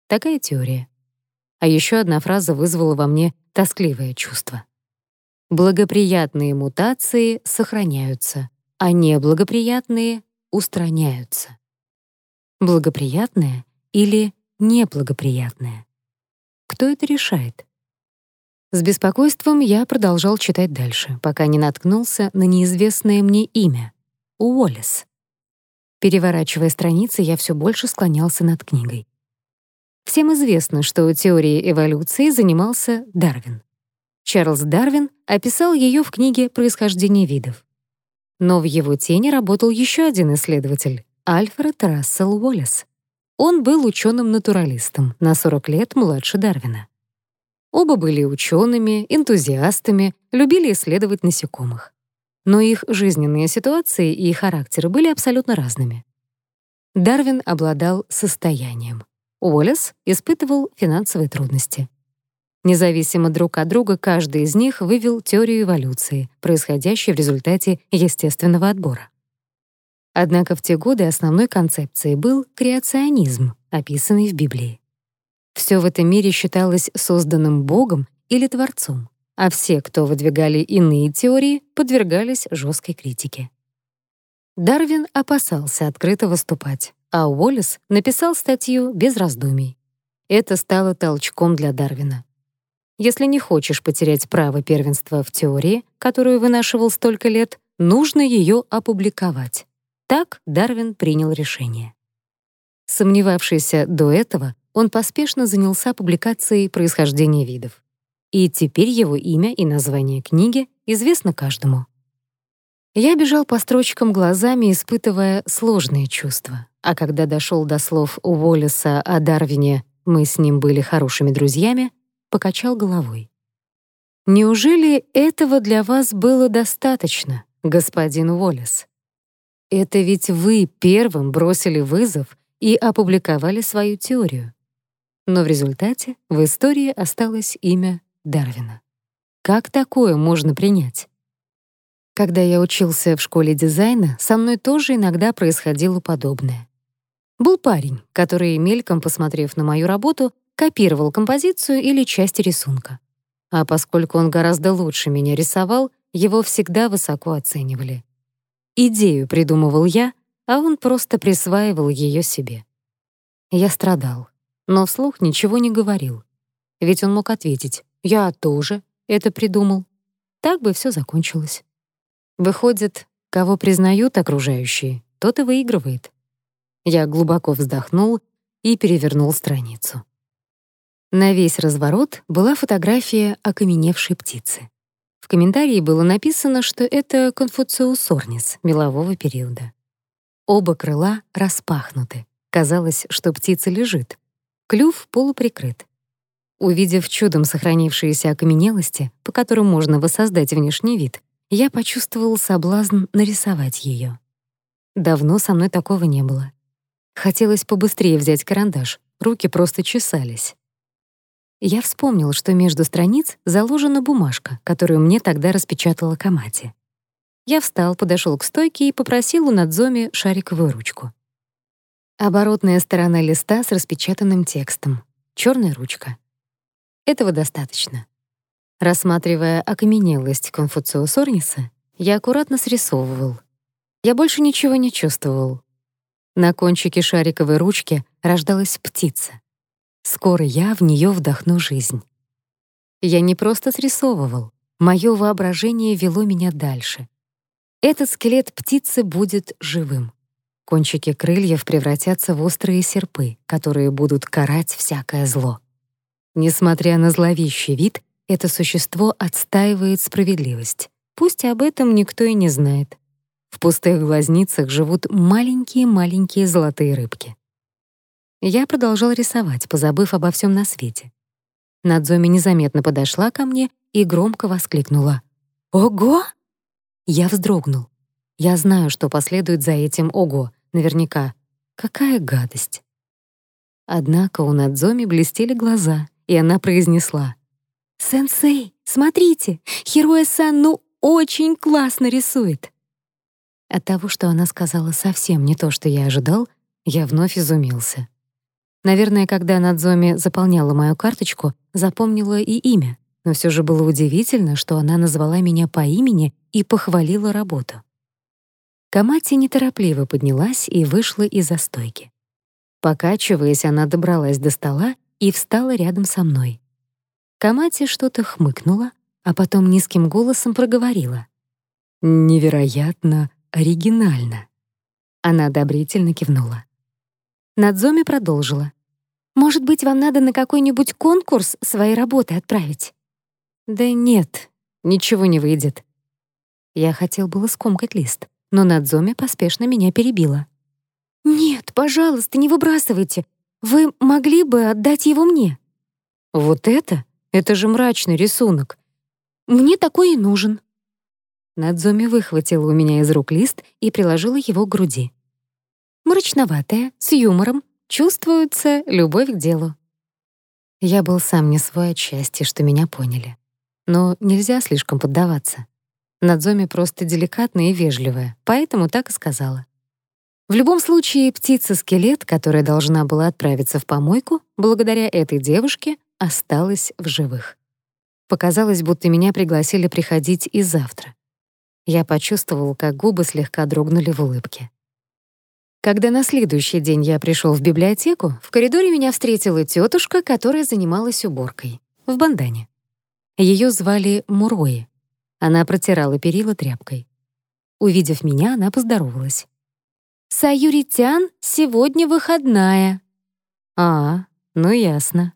Такая теория. А еще одна фраза вызвала во мне тоскливое чувство. Благоприятные мутации сохраняются, а неблагоприятные устраняются благоприятное или неблагоприятное? Кто это решает? С беспокойством я продолжал читать дальше, пока не наткнулся на неизвестное мне имя — Уоллес. Переворачивая страницы, я все больше склонялся над книгой. Всем известно, что теорией эволюции занимался Дарвин. Чарльз Дарвин описал ее в книге «Происхождение видов». Но в его тени работал еще один исследователь Альфред Рассел Уоллес. Он был ученым-натуралистом, на 40 лет младше Дарвина. Оба были учеными, энтузиастами, любили исследовать насекомых. Но их жизненные ситуации и характеры были абсолютно разными. Дарвин обладал состоянием. Уоллес испытывал финансовые трудности. Независимо друг от друга, каждый из них вывел теорию эволюции, происходящей в результате естественного отбора. Однако в те годы основной концепцией был креационизм, описанный в Библии. Все в этом мире считалось созданным Богом или Творцом, а все, кто выдвигали иные теории, подвергались жесткой критике. Дарвин опасался открыто выступать, а Уоллес написал статью без раздумий. Это стало толчком для Дарвина. Если не хочешь потерять право первенства в теории, которую вынашивал столько лет, нужно ее опубликовать. Так Дарвин принял решение. Сомневавшийся до этого, он поспешно занялся публикацией происхождения видов. И теперь его имя и название книги известно каждому. Я бежал по строчкам глазами, испытывая сложные чувства. А когда дошел до слов у Уоллеса о Дарвине «мы с ним были хорошими друзьями», покачал головой. «Неужели этого для вас было достаточно, господин Уоллес?» Это ведь вы первым бросили вызов и опубликовали свою теорию. Но в результате в истории осталось имя Дарвина. Как такое можно принять? Когда я учился в школе дизайна, со мной тоже иногда происходило подобное. Был парень, который, мельком посмотрев на мою работу, копировал композицию или части рисунка. А поскольку он гораздо лучше меня рисовал, его всегда высоко оценивали. Идею придумывал я, а он просто присваивал ее себе. Я страдал, но вслух ничего не говорил. Ведь он мог ответить «Я тоже это придумал». Так бы все закончилось. Выходит, кого признают окружающие, тот и выигрывает. Я глубоко вздохнул и перевернул страницу. На весь разворот была фотография окаменевшей птицы. В комментарии было написано, что это конфуциусорнис мелового периода. Оба крыла распахнуты. Казалось, что птица лежит. Клюв полуприкрыт. Увидев чудом сохранившиеся окаменелости, по которым можно воссоздать внешний вид, я почувствовал соблазн нарисовать ее. Давно со мной такого не было. Хотелось побыстрее взять карандаш, руки просто чесались. Я вспомнил, что между страниц заложена бумажка, которую мне тогда распечатала Камати. Я встал, подошел к стойке и попросил у Надзоми шариковую ручку. Оборотная сторона листа с распечатанным текстом. черная ручка. Этого достаточно. Рассматривая окаменелость Конфуцио Сорниса, я аккуратно срисовывал. Я больше ничего не чувствовал. На кончике шариковой ручки рождалась птица. Скоро я в нее вдохну жизнь. Я не просто срисовывал, мое воображение вело меня дальше. Этот скелет птицы будет живым. Кончики крыльев превратятся в острые серпы, которые будут карать всякое зло. Несмотря на зловещий вид, это существо отстаивает справедливость. Пусть об этом никто и не знает. В пустых глазницах живут маленькие-маленькие золотые рыбки. Я продолжал рисовать, позабыв обо всем на свете. Надзоми незаметно подошла ко мне и громко воскликнула. «Ого!» Я вздрогнул. Я знаю, что последует за этим «ого», наверняка. Какая гадость. Однако у Надзоми блестели глаза, и она произнесла. «Сенсей, смотрите, Хироэ-сан ну очень классно рисует!» От того, что она сказала совсем не то, что я ожидал, я вновь изумился. Наверное, когда Надзоми заполняла мою карточку, запомнила и имя, но все же было удивительно, что она назвала меня по имени и похвалила работу. Камати неторопливо поднялась и вышла из-за стойки. Покачиваясь, она добралась до стола и встала рядом со мной. Камати что-то хмыкнула, а потом низким голосом проговорила. «Невероятно оригинально». Она одобрительно кивнула. Надзоми продолжила. «Может быть, вам надо на какой-нибудь конкурс своей работы отправить?» «Да нет, ничего не выйдет». Я хотел было скомкать лист, но Надзоми поспешно меня перебила. «Нет, пожалуйста, не выбрасывайте. Вы могли бы отдать его мне». «Вот это? Это же мрачный рисунок». «Мне такой и нужен». Надзоми выхватила у меня из рук лист и приложила его к груди. Мрачноватая, с юмором, чувствуется любовь к делу. Я был сам не свой от счастья, что меня поняли. Но нельзя слишком поддаваться. Надзоми просто деликатная и вежливая, поэтому так и сказала. В любом случае, птица-скелет, которая должна была отправиться в помойку, благодаря этой девушке осталась в живых. Показалось, будто меня пригласили приходить и завтра. Я почувствовал, как губы слегка дрогнули в улыбке. Когда на следующий день я пришел в библиотеку, в коридоре меня встретила тетушка, которая занималась уборкой, в бандане. Ее звали Мурои. Она протирала перила тряпкой. Увидев меня, она поздоровалась. «Саюритян, сегодня выходная». «А, ну ясно».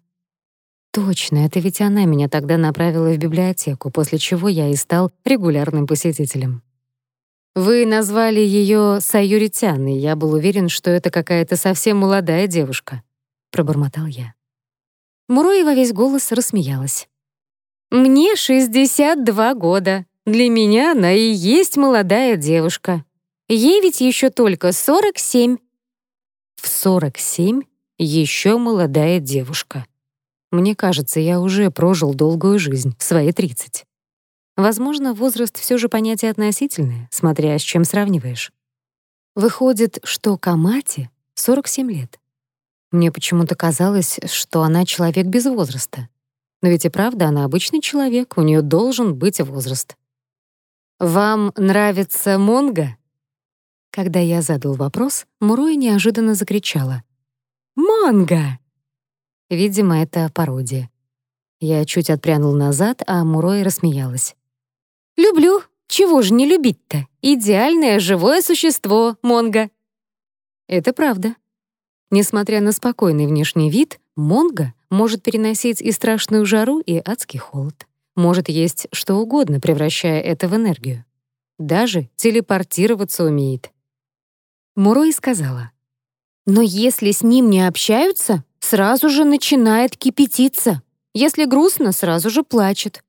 Точно, это ведь она меня тогда направила в библиотеку, после чего я и стал регулярным посетителем. Вы назвали ее Саюритян, и я был уверен, что это какая-то совсем молодая девушка, пробормотал я. Мурои во весь голос рассмеялась. Мне 62 года. Для меня она и есть молодая девушка. Ей ведь еще только 47. В 47 еще молодая девушка. Мне кажется, я уже прожил долгую жизнь, свои 30. Возможно, возраст все же понятие относительное, смотря с чем сравниваешь. Выходит, что Камати 47 лет. Мне почему-то казалось, что она человек без возраста. Но ведь и правда, она обычный человек, у нее должен быть возраст. «Вам нравится Монго?» Когда я задал вопрос, Муроя неожиданно закричала. «Монго!» Видимо, это пародия. Я чуть отпрянул назад, а Мурой рассмеялась. «Люблю. Чего же не любить-то? Идеальное живое существо, Монго». Это правда. Несмотря на спокойный внешний вид, Монго может переносить и страшную жару, и адский холод. Может есть что угодно, превращая это в энергию. Даже телепортироваться умеет. Мурой сказала, «Но если с ним не общаются, сразу же начинает кипятиться. Если грустно, сразу же плачет.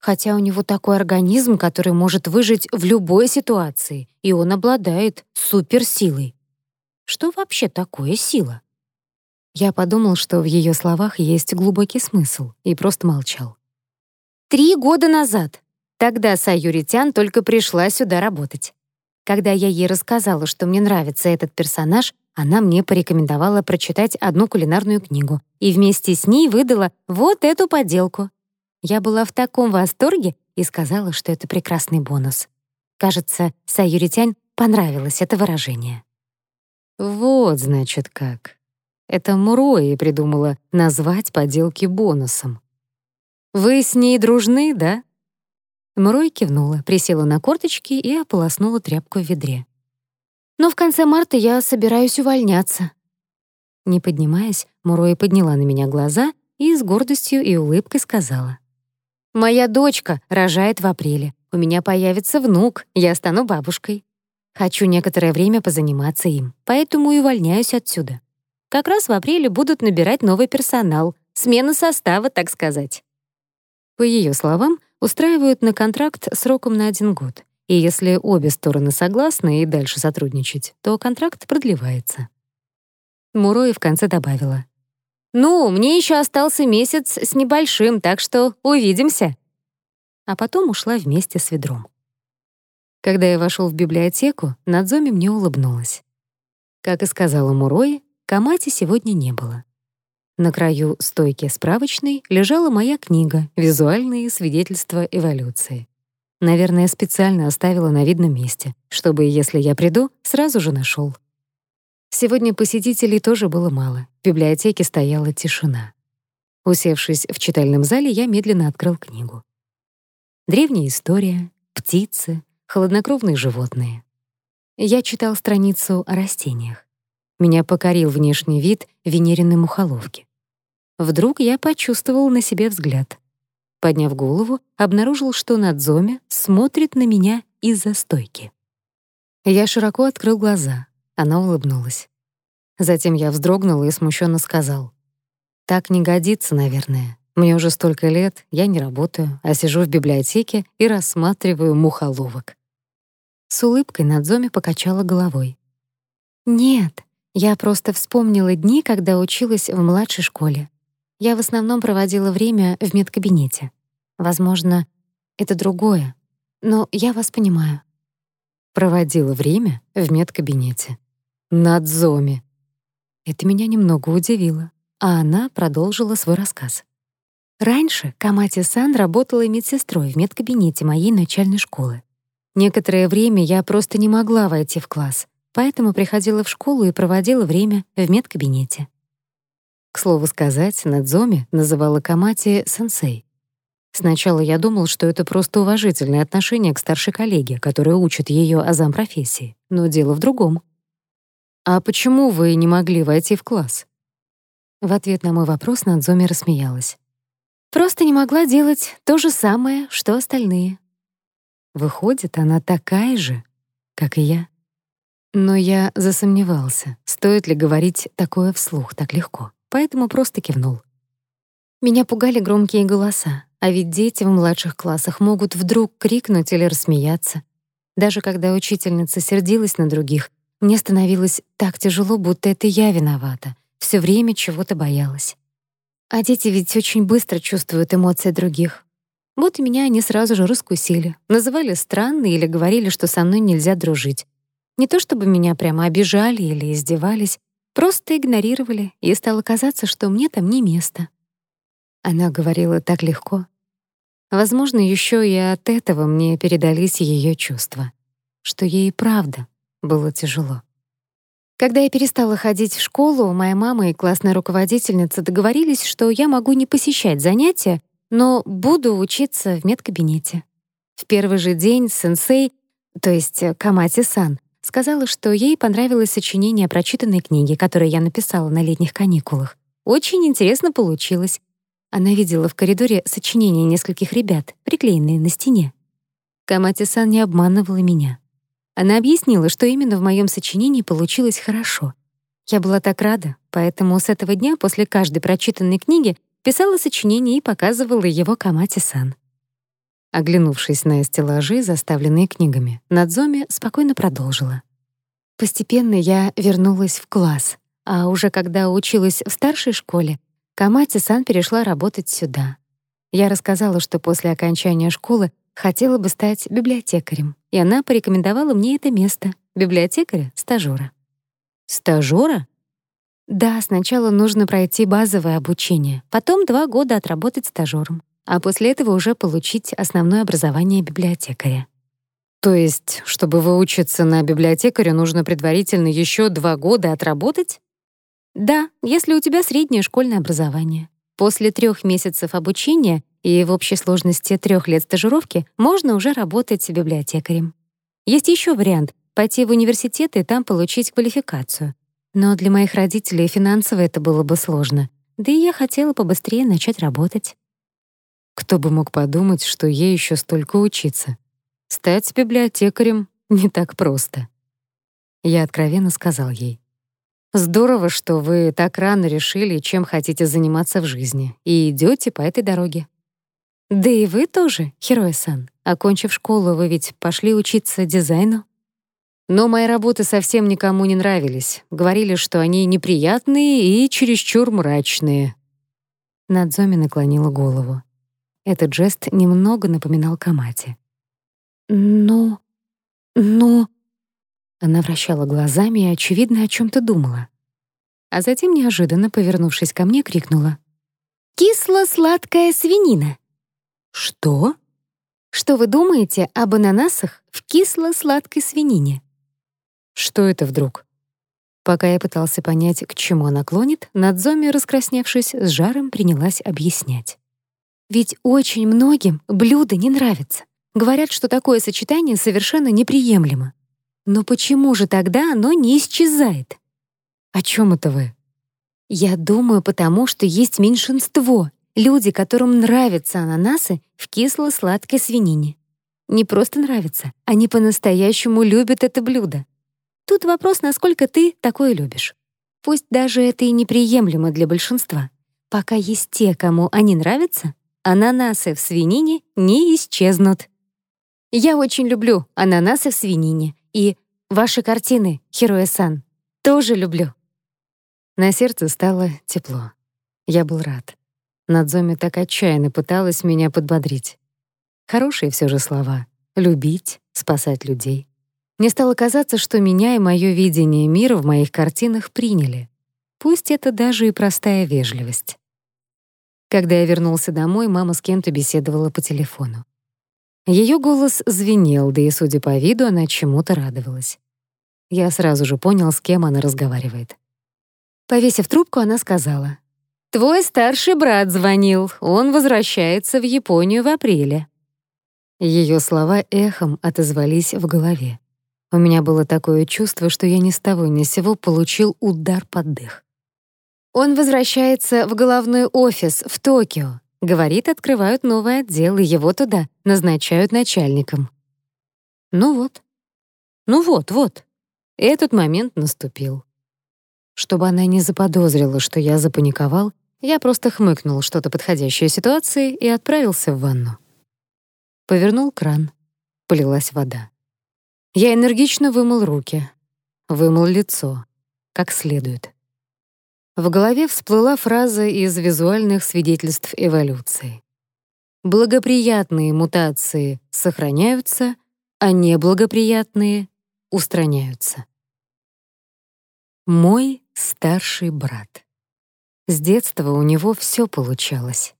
Хотя у него такой организм, который может выжить в любой ситуации, и он обладает суперсилой. Что вообще такое сила? Я подумал, что в ее словах есть глубокий смысл, и просто молчал. Три года назад. Тогда Саюритян только пришла сюда работать. Когда я ей рассказала, что мне нравится этот персонаж, она мне порекомендовала прочитать одну кулинарную книгу и вместе с ней выдала вот эту поделку. Я была в таком восторге и сказала, что это прекрасный бонус. Кажется, Саюритянь понравилось это выражение. Вот, значит, как. Это Мурои придумала назвать поделки бонусом. «Вы с ней дружны, да?» Мурой кивнула, присела на корточки и ополоснула тряпку в ведре. «Но в конце марта я собираюсь увольняться». Не поднимаясь, Мурои подняла на меня глаза и с гордостью и улыбкой сказала. «Моя дочка рожает в апреле. У меня появится внук, я стану бабушкой. Хочу некоторое время позаниматься им, поэтому и увольняюсь отсюда. Как раз в апреле будут набирать новый персонал, смена состава, так сказать. По ее словам, устраивают на контракт сроком на один год. И если обе стороны согласны и дальше сотрудничать, то контракт продлевается. Мурои в конце добавила. «Ну, мне еще остался месяц с небольшим, так что увидимся». А потом ушла вместе с ведром. Когда я вошел в библиотеку, Надзоми мне улыбнулась. Как и сказала Мурои, Камати сегодня не было. На краю стойки справочной лежала моя книга «Визуальные свидетельства эволюции». Наверное, специально оставила на видном месте, чтобы, если я приду, сразу же нашел. Сегодня посетителей тоже было мало. В библиотеке стояла тишина. Усевшись в читальном зале, я медленно открыл книгу. Древняя история, птицы, холоднокровные животные. Я читал страницу о растениях. Меня покорил внешний вид венериной мухоловки. Вдруг я почувствовал на себе взгляд. Подняв голову, обнаружил, что Надзоми смотрит на меня из-за стойки. Я широко открыл глаза. Она улыбнулась. Затем я вздрогнул и смущенно сказал. «Так не годится, наверное. Мне уже столько лет, я не работаю, а сижу в библиотеке и рассматриваю мухоловок». С улыбкой Надзоми покачала головой. «Нет, я просто вспомнила дни, когда училась в младшей школе. Я в основном проводила время в медкабинете. Возможно, это другое, но я вас понимаю. Проводила время в медкабинете. Над Зоми. Это меня немного удивило, а она продолжила свой рассказ. Раньше Камати-сан работала медсестрой в медкабинете моей начальной школы. Некоторое время я просто не могла войти в класс — поэтому приходила в школу и проводила время в медкабинете. К слову сказать, Надзоми называла Камати «сенсей». Сначала я думал, что это просто уважительное отношение к старшей коллеге, которая учит ее азам профессии, но дело в другом. «А почему вы не могли войти в класс?» В ответ на мой вопрос Надзоми рассмеялась. «Просто не могла делать то же самое, что остальные». Выходит, она такая же, как и я. Но я засомневался, стоит ли говорить такое вслух так легко, поэтому просто кивнул. Меня пугали громкие голоса, а ведь дети в младших классах могут вдруг крикнуть или рассмеяться. Даже когда учительница сердилась на других, мне становилось так тяжело, будто это я виновата, все время чего-то боялась. А дети ведь очень быстро чувствуют эмоции других. Вот меня они сразу же раскусили, называли странной или говорили, что со мной нельзя дружить, не то чтобы меня прямо обижали или издевались, просто игнорировали, и стало казаться, что мне там не место. Она говорила так легко. Возможно, еще и от этого мне передались ее чувства, что ей правда было тяжело. Когда я перестала ходить в школу, моя мама и классная руководительница договорились, что я могу не посещать занятия, но буду учиться в медкабинете. В первый же день сенсей, то есть Камати-сан, сказала, что ей понравилось сочинение прочитанной книги, которое я написала на летних каникулах. Очень интересно получилось. Она видела в коридоре сочинения нескольких ребят, приклеенные на стене. Камати-сан не обманывала меня. Она объяснила, что именно в моем сочинении получилось хорошо. Я была так рада, поэтому с этого дня после каждой прочитанной книги писала сочинение и показывала его Камати-сан. Оглянувшись на стеллажи, заставленные книгами, Надзоми спокойно продолжила. Постепенно я вернулась в класс, а уже когда училась в старшей школе, Камати-сан перешла работать сюда. Я рассказала, что после окончания школы хотела бы стать библиотекарем, и она порекомендовала мне это место — библиотекаря-стажёра. Стажёра? Да, сначала нужно пройти базовое обучение, потом два года отработать стажёром, а после этого уже получить основное образование библиотекаря. То есть, чтобы выучиться на библиотекаря, нужно предварительно еще два года отработать? Да, если у тебя среднее школьное образование. После трех месяцев обучения и в общей сложности трех лет стажировки можно уже работать библиотекарем. Есть еще вариант — пойти в университет и там получить квалификацию. Но для моих родителей финансово это было бы сложно. Да и я хотела побыстрее начать работать. Кто бы мог подумать, что ей еще столько учиться. Стать библиотекарем не так просто. Я откровенно сказал ей. Здорово, что вы так рано решили, чем хотите заниматься в жизни, и идете по этой дороге. Да и вы тоже, Хероя-сан. Окончив школу, вы ведь пошли учиться дизайну? Но мои работы совсем никому не нравились. Говорили, что они неприятные и чересчур мрачные. Надзоми наклонила голову. Этот жест немного напоминал Камати. «Ну... ну...» Она вращала глазами и, очевидно, о чем то думала. А затем, неожиданно повернувшись ко мне, крикнула. «Кисло-сладкая свинина!» «Что?» «Что вы думаете об ананасах в кисло-сладкой свинине?» «Что это вдруг?» Пока я пытался понять, к чему она клонит, Надзоми, раскрасневшись, с жаром принялась объяснять. «Ведь очень многим блюдо не нравится. Говорят, что такое сочетание совершенно неприемлемо. Но почему же тогда оно не исчезает? О чем это вы? Я думаю, потому что есть меньшинство, люди, которым нравятся ананасы в кисло-сладкой свинине. Не просто нравятся, они по-настоящему любят это блюдо. Тут вопрос, насколько ты такое любишь. Пусть даже это и неприемлемо для большинства. Пока есть те, кому они нравятся, ананасы в свинине не исчезнут. Я очень люблю ананасы в свинине и ваши картины, Хероя-сан, тоже люблю. На сердце стало тепло. Я был рад. Надзоми так отчаянно пыталась меня подбодрить. Хорошие все же слова. Любить, спасать людей. Мне стало казаться, что меня и мое видение мира в моих картинах приняли. Пусть это даже и простая вежливость. Когда я вернулся домой, мама с кем-то беседовала по телефону. Ее голос звенел, да и, судя по виду, она чему-то радовалась. Я сразу же понял, с кем она разговаривает. Повесив трубку, она сказала, «Твой старший брат звонил, он возвращается в Японию в апреле». Ее слова эхом отозвались в голове. У меня было такое чувство, что я ни с того ни с сего получил удар под дых. Он возвращается в головной офис в Токио. Говорит, открывают новый отдел, и его туда назначают начальником. Ну вот. Ну вот, вот. Этот момент наступил. Чтобы она не заподозрила, что я запаниковал, я просто хмыкнул что-то подходящее ситуации и отправился в ванну. Повернул кран. Полилась вода. Я энергично вымыл руки. Вымыл лицо. Как следует. В голове всплыла фраза из визуальных свидетельств эволюции. Благоприятные мутации сохраняются, а неблагоприятные устраняются. Мой старший брат. С детства у него все получалось.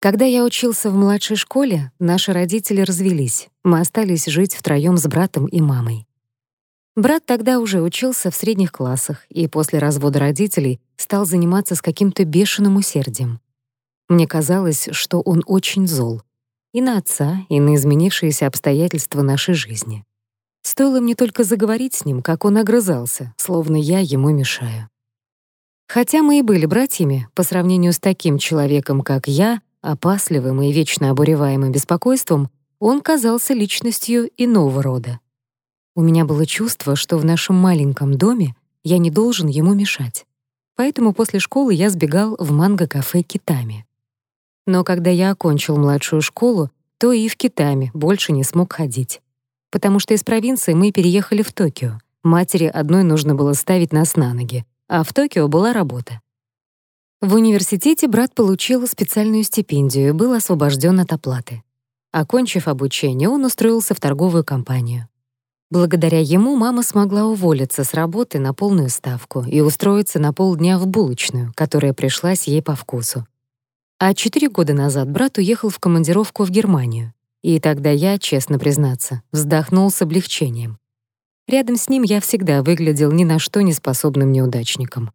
Когда я учился в младшей школе, наши родители развелись. Мы остались жить втроём с братом и мамой. Брат тогда уже учился в средних классах и после развода родителей стал заниматься с каким-то бешеным усердием. Мне казалось, что он очень зол и на отца, и на изменившиеся обстоятельства нашей жизни. Стоило мне только заговорить с ним, как он огрызался, словно я ему мешаю. Хотя мы и были братьями, по сравнению с таким человеком, как я, опасливым и вечно обуреваемым беспокойством, он казался личностью иного рода. У меня было чувство, что в нашем маленьком доме я не должен ему мешать. Поэтому после школы я сбегал в манго-кафе Китами. Но когда я окончил младшую школу, то и в Китаме больше не смог ходить. Потому что из провинции мы переехали в Токио. Матери одной нужно было ставить нас на ноги, а в Токио была работа. В университете брат получил специальную стипендию и был освобожден от оплаты. Окончив обучение, он устроился в торговую компанию. Благодаря ему мама смогла уволиться с работы на полную ставку и устроиться на полдня в булочную, которая пришлась ей по вкусу. А четыре года назад брат уехал в командировку в Германию. И тогда я, честно признаться, вздохнул с облегчением. Рядом с ним я всегда выглядел ни на что не способным неудачником.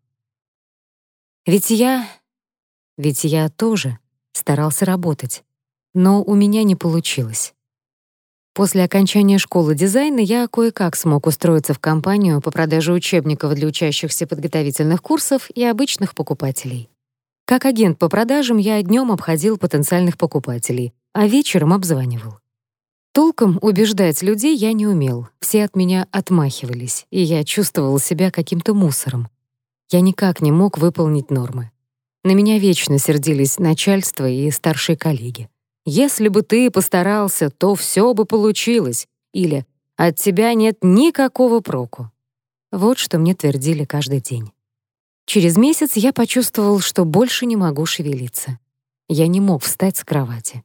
Ведь я... Ведь я тоже старался работать но у меня не получилось. После окончания школы дизайна я кое-как смог устроиться в компанию по продаже учебников для учащихся подготовительных курсов и обычных покупателей. Как агент по продажам я днем обходил потенциальных покупателей, а вечером обзванивал. Толком убеждать людей я не умел, все от меня отмахивались, и я чувствовал себя каким-то мусором. Я никак не мог выполнить нормы. На меня вечно сердились начальство и старшие коллеги. «Если бы ты постарался, то все бы получилось» или «От тебя нет никакого проку». Вот что мне твердили каждый день. Через месяц я почувствовал, что больше не могу шевелиться. Я не мог встать с кровати.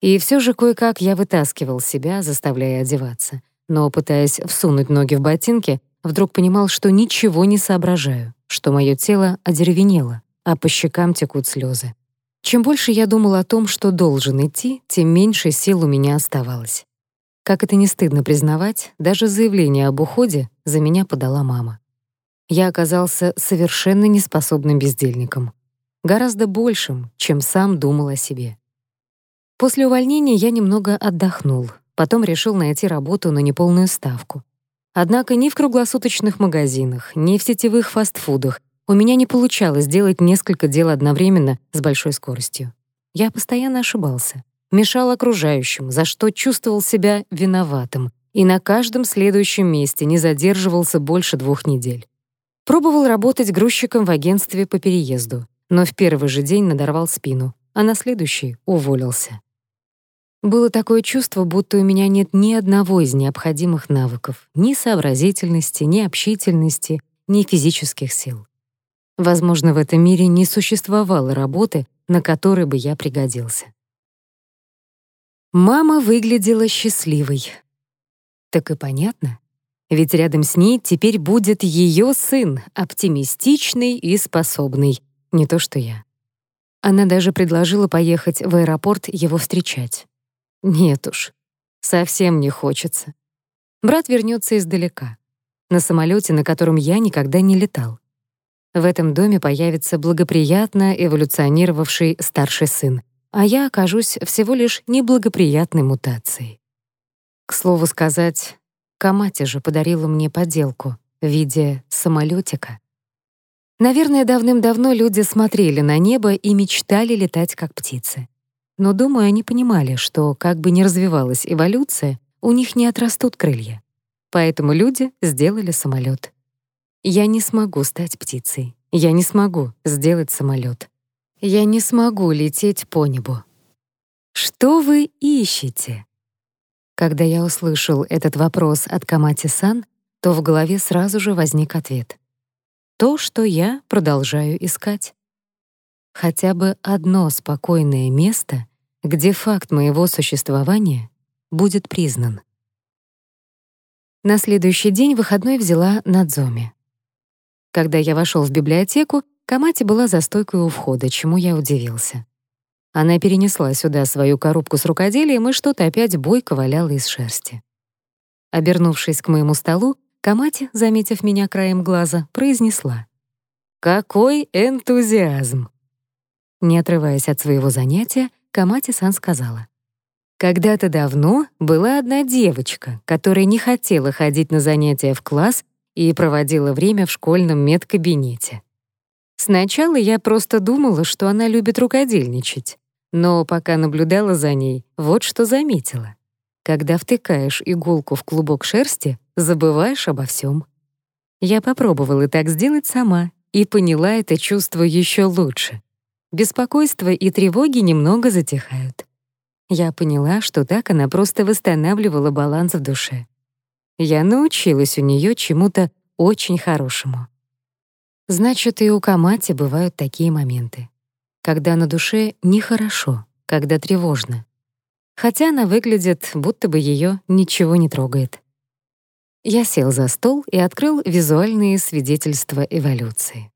И все же кое-как я вытаскивал себя, заставляя одеваться. Но, пытаясь всунуть ноги в ботинки, вдруг понимал, что ничего не соображаю, что мое тело одеревенело, а по щекам текут слезы. Чем больше я думал о том, что должен идти, тем меньше сил у меня оставалось. Как это не стыдно признавать, даже заявление об уходе за меня подала мама. Я оказался совершенно неспособным бездельником, гораздо большим, чем сам думал о себе. После увольнения я немного отдохнул, потом решил найти работу на неполную ставку. Однако ни в круглосуточных магазинах, ни в сетевых фастфудах у меня не получалось делать несколько дел одновременно с большой скоростью. Я постоянно ошибался, мешал окружающим, за что чувствовал себя виноватым, и на каждом следующем месте не задерживался больше двух недель. Пробовал работать грузчиком в агентстве по переезду, но в первый же день надорвал спину, а на следующий уволился. Было такое чувство, будто у меня нет ни одного из необходимых навыков, ни сообразительности, ни общительности, ни физических сил. Возможно, в этом мире не существовало работы, на которой бы я пригодился. Мама выглядела счастливой. Так и понятно. Ведь рядом с ней теперь будет ее сын, оптимистичный и способный, не то что я. Она даже предложила поехать в аэропорт его встречать. Нет уж, совсем не хочется. Брат вернется издалека, на самолете, на котором я никогда не летал. В этом доме появится благоприятно эволюционировавший старший сын, а я окажусь всего лишь неблагоприятной мутацией. К слову сказать, Камати же подарила мне поделку в виде самолетика. Наверное, давным-давно люди смотрели на небо и мечтали летать как птицы. Но, думаю, они понимали, что, как бы ни развивалась эволюция, у них не отрастут крылья. Поэтому люди сделали самолет. Я не смогу стать птицей. Я не смогу сделать самолет. Я не смогу лететь по небу. Что вы ищете? Когда я услышал этот вопрос от Камати-сан, то в голове сразу же возник ответ. То, что я продолжаю искать. Хотя бы одно спокойное место, где факт моего существования будет признан. На следующий день выходной взяла Надзоми. Когда я вошел в библиотеку, Камати была за стойкой у входа, чему я удивился. Она перенесла сюда свою коробку с рукоделием и что-то опять бойко валяла из шерсти. Обернувшись к моему столу, Камати, заметив меня краем глаза, произнесла. «Какой энтузиазм!» Не отрываясь от своего занятия, Камати-сан сказала. «Когда-то давно была одна девочка, которая не хотела ходить на занятия в класс и проводила время в школьном медкабинете. Сначала я просто думала, что она любит рукодельничать, но пока наблюдала за ней, вот что заметила. Когда втыкаешь иголку в клубок шерсти, забываешь обо всем. Я попробовала так сделать сама и поняла это чувство еще лучше. Беспокойство и тревоги немного затихают. Я поняла, что так она просто восстанавливала баланс в душе. Я научилась у нее чему-то очень хорошему. Значит, и у Камати бывают такие моменты, когда на душе нехорошо, когда тревожно. Хотя она выглядит, будто бы ее ничего не трогает. Я сел за стол и открыл визуальные свидетельства эволюции.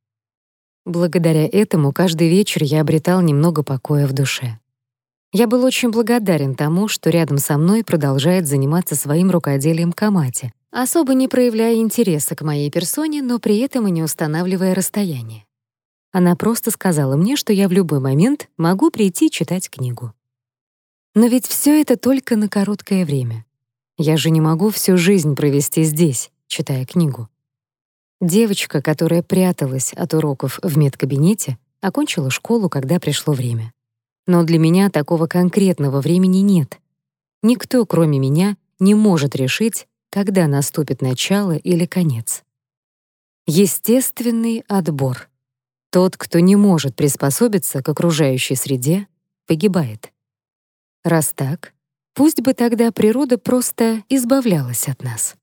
Благодаря этому каждый вечер я обретал немного покоя в душе. Я был очень благодарен тому, что рядом со мной продолжает заниматься своим рукоделием Камати, особо не проявляя интереса к моей персоне, но при этом и не устанавливая расстояние. Она просто сказала мне, что я в любой момент могу прийти читать книгу. Но ведь все это только на короткое время. Я же не могу всю жизнь провести здесь, читая книгу. Девочка, которая пряталась от уроков в медкабинете, окончила школу, когда пришло время. Но для меня такого конкретного времени нет. Никто, кроме меня, не может решить, когда наступит начало или конец. Естественный отбор. Тот, кто не может приспособиться к окружающей среде, погибает. Раз так, Пусть бы тогда природа просто избавлялась от нас.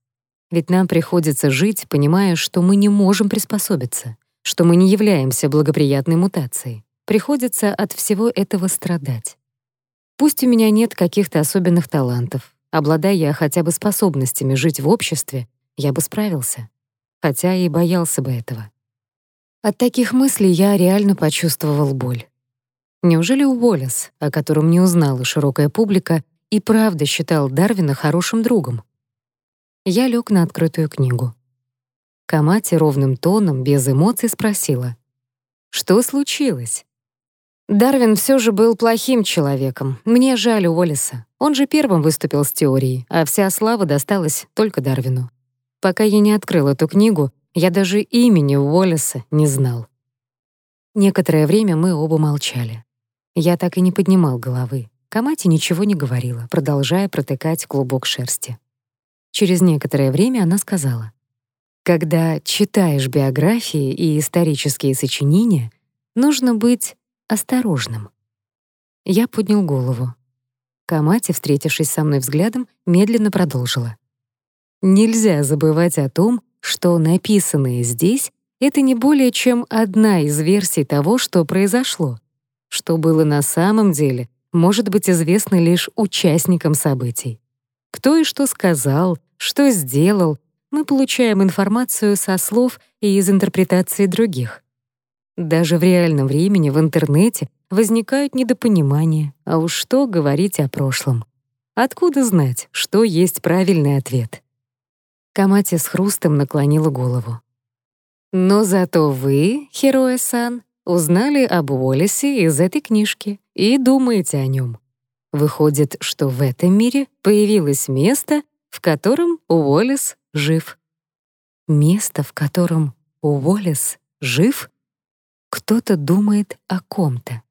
Ведь нам приходится жить, понимая, что мы не можем приспособиться, что мы не являемся благоприятной мутацией. Приходится от всего этого страдать. Пусть у меня нет каких-то особенных талантов, обладая я хотя бы способностями жить в обществе, я бы справился. Хотя и боялся бы этого. От таких мыслей я реально почувствовал боль. Неужели Уоллес, о котором не узнала широкая публика, и правда считал Дарвина хорошим другом. Я лег на открытую книгу. Камати ровным тоном, без эмоций спросила. «Что случилось?» Дарвин все же был плохим человеком. Мне жаль Уоллеса. Он же первым выступил с теорией, а вся слава досталась только Дарвину. Пока я не открыл эту книгу, я даже имени Уоллеса не знал. Некоторое время мы оба молчали. Я так и не поднимал головы. Камати ничего не говорила, продолжая протыкать клубок шерсти. Через некоторое время она сказала, «Когда читаешь биографии и исторические сочинения, нужно быть осторожным». Я поднял голову. Камати, встретившись со мной взглядом, медленно продолжила. «Нельзя забывать о том, что написанное здесь — это не более чем одна из версий того, что произошло. Что было на самом деле, может быть известно лишь участникам событий. Кто и что сказал, что сделал, мы получаем информацию со слов и из интерпретации других. Даже в реальном времени в интернете возникают недопонимания, а уж что говорить о прошлом. Откуда знать, что есть правильный ответ? Камати с хрустом наклонила голову. «Но зато вы, Хероэ-сан, узнали об Уоллесе из этой книжки и думаете о нем. Выходит, что в этом мире появилось место, в котором Уоллес жив. Место, в котором Уоллес жив? Кто-то думает о ком-то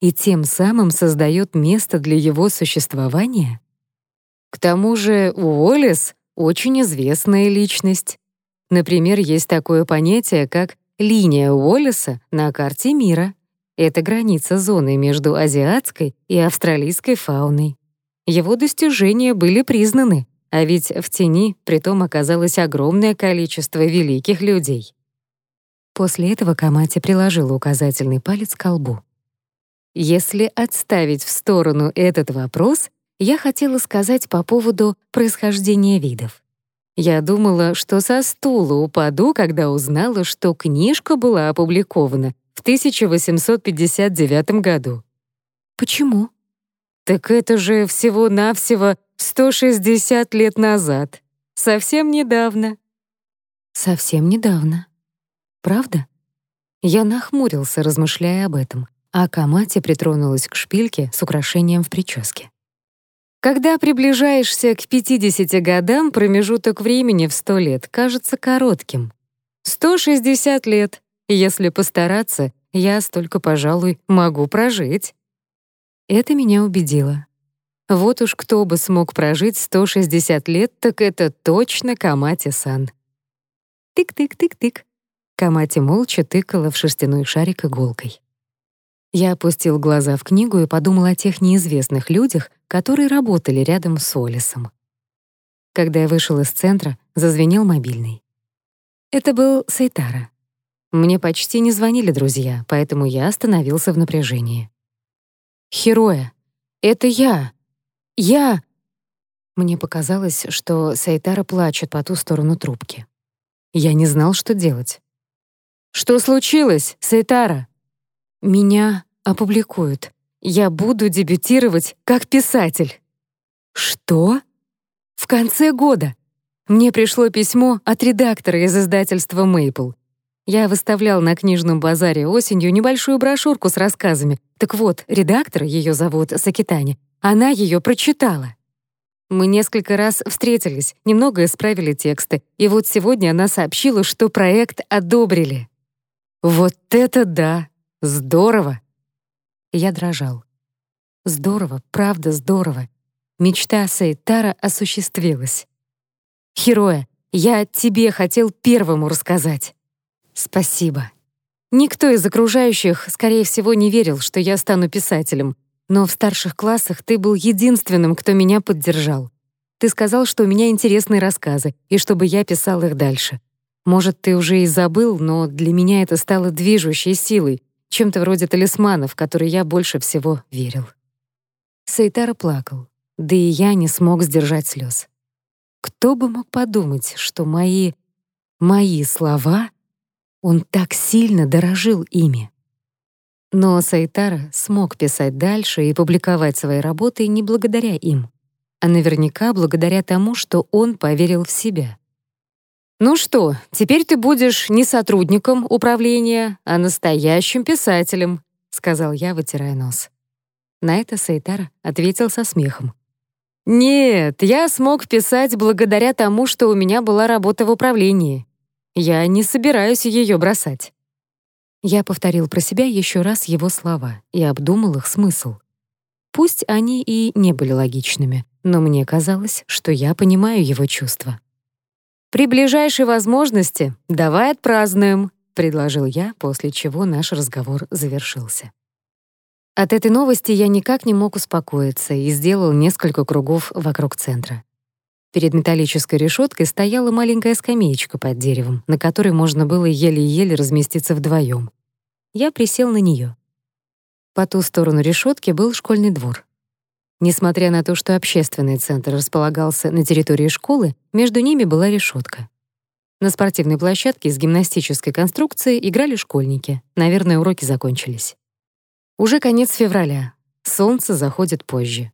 и тем самым создает место для его существования? К тому же Уоллес — очень известная личность. Например, есть такое понятие, как Линия Уоллеса на карте мира — это граница зоны между азиатской и австралийской фауной. Его достижения были признаны, а ведь в тени притом оказалось огромное количество великих людей. После этого Камати приложила указательный палец к колбу. Если отставить в сторону этот вопрос, я хотела сказать по поводу происхождения видов. Я думала, что со стула упаду, когда узнала, что книжка была опубликована в 1859 году. Почему? Так это же всего-навсего 160 лет назад. Совсем недавно. Совсем недавно. Правда? Я нахмурился, размышляя об этом, а Камати притронулась к шпильке с украшением в прическе. Когда приближаешься к 50 годам, промежуток времени в 100 лет кажется коротким. 160 лет. Если постараться, я столько, пожалуй, могу прожить. Это меня убедило. Вот уж кто бы смог прожить 160 лет, так это точно Камати-сан. Тык-тык-тык-тык. Камати молча тыкала в шерстяной шарик иголкой. Я опустил глаза в книгу и подумал о тех неизвестных людях, которые работали рядом с Олисом. Когда я вышел из центра, зазвенел мобильный. Это был Сайтара. Мне почти не звонили друзья, поэтому я остановился в напряжении. «Хероя, это я! Я!» Мне показалось, что Сайтара плачет по ту сторону трубки. Я не знал, что делать. «Что случилось, Сайтара?» «Меня опубликуют. Я буду дебютировать как писатель». «Что?» «В конце года. Мне пришло письмо от редактора из издательства «Мейпл». Я выставлял на книжном базаре осенью небольшую брошюрку с рассказами. Так вот, редактор, ее зовут Сакитани, она ее прочитала. Мы несколько раз встретились, немного исправили тексты, и вот сегодня она сообщила, что проект одобрили. Вот это да! Здорово! Я дрожал. Здорово, правда здорово. Мечта Сейтара осуществилась. Хероя, я тебе хотел первому рассказать. Спасибо. Никто из окружающих, скорее всего, не верил, что я стану писателем, но в старших классах ты был единственным, кто меня поддержал. Ты сказал, что у меня интересные рассказы, и чтобы я писал их дальше. Может, ты уже и забыл, но для меня это стало движущей силой, чем-то вроде талисмана, в который я больше всего верил. Сайтара плакал, да и я не смог сдержать слез. Кто бы мог подумать, что мои... мои слова... Он так сильно дорожил ими. Но Сайтара смог писать дальше и публиковать свои работы не благодаря им, а наверняка благодаря тому, что он поверил в себя. «Ну что, теперь ты будешь не сотрудником управления, а настоящим писателем», — сказал я, вытирая нос. На это Сайтара ответил со смехом. «Нет, я смог писать благодаря тому, что у меня была работа в управлении. Я не собираюсь ее бросать». Я повторил про себя еще раз его слова и обдумал их смысл. Пусть они и не были логичными, но мне казалось, что я понимаю его чувства. «При ближайшей возможности давай отпразднуем», — предложил я, после чего наш разговор завершился. От этой новости я никак не мог успокоиться и сделал несколько кругов вокруг центра. Перед металлической решеткой стояла маленькая скамеечка под деревом, на которой можно было еле-еле разместиться вдвоем. Я присел на нее. По ту сторону решетки был школьный двор. Несмотря на то, что общественный центр располагался на территории школы, между ними была решетка. На спортивной площадке из гимнастической конструкции играли школьники. Наверное, уроки закончились. Уже конец февраля. Солнце заходит позже.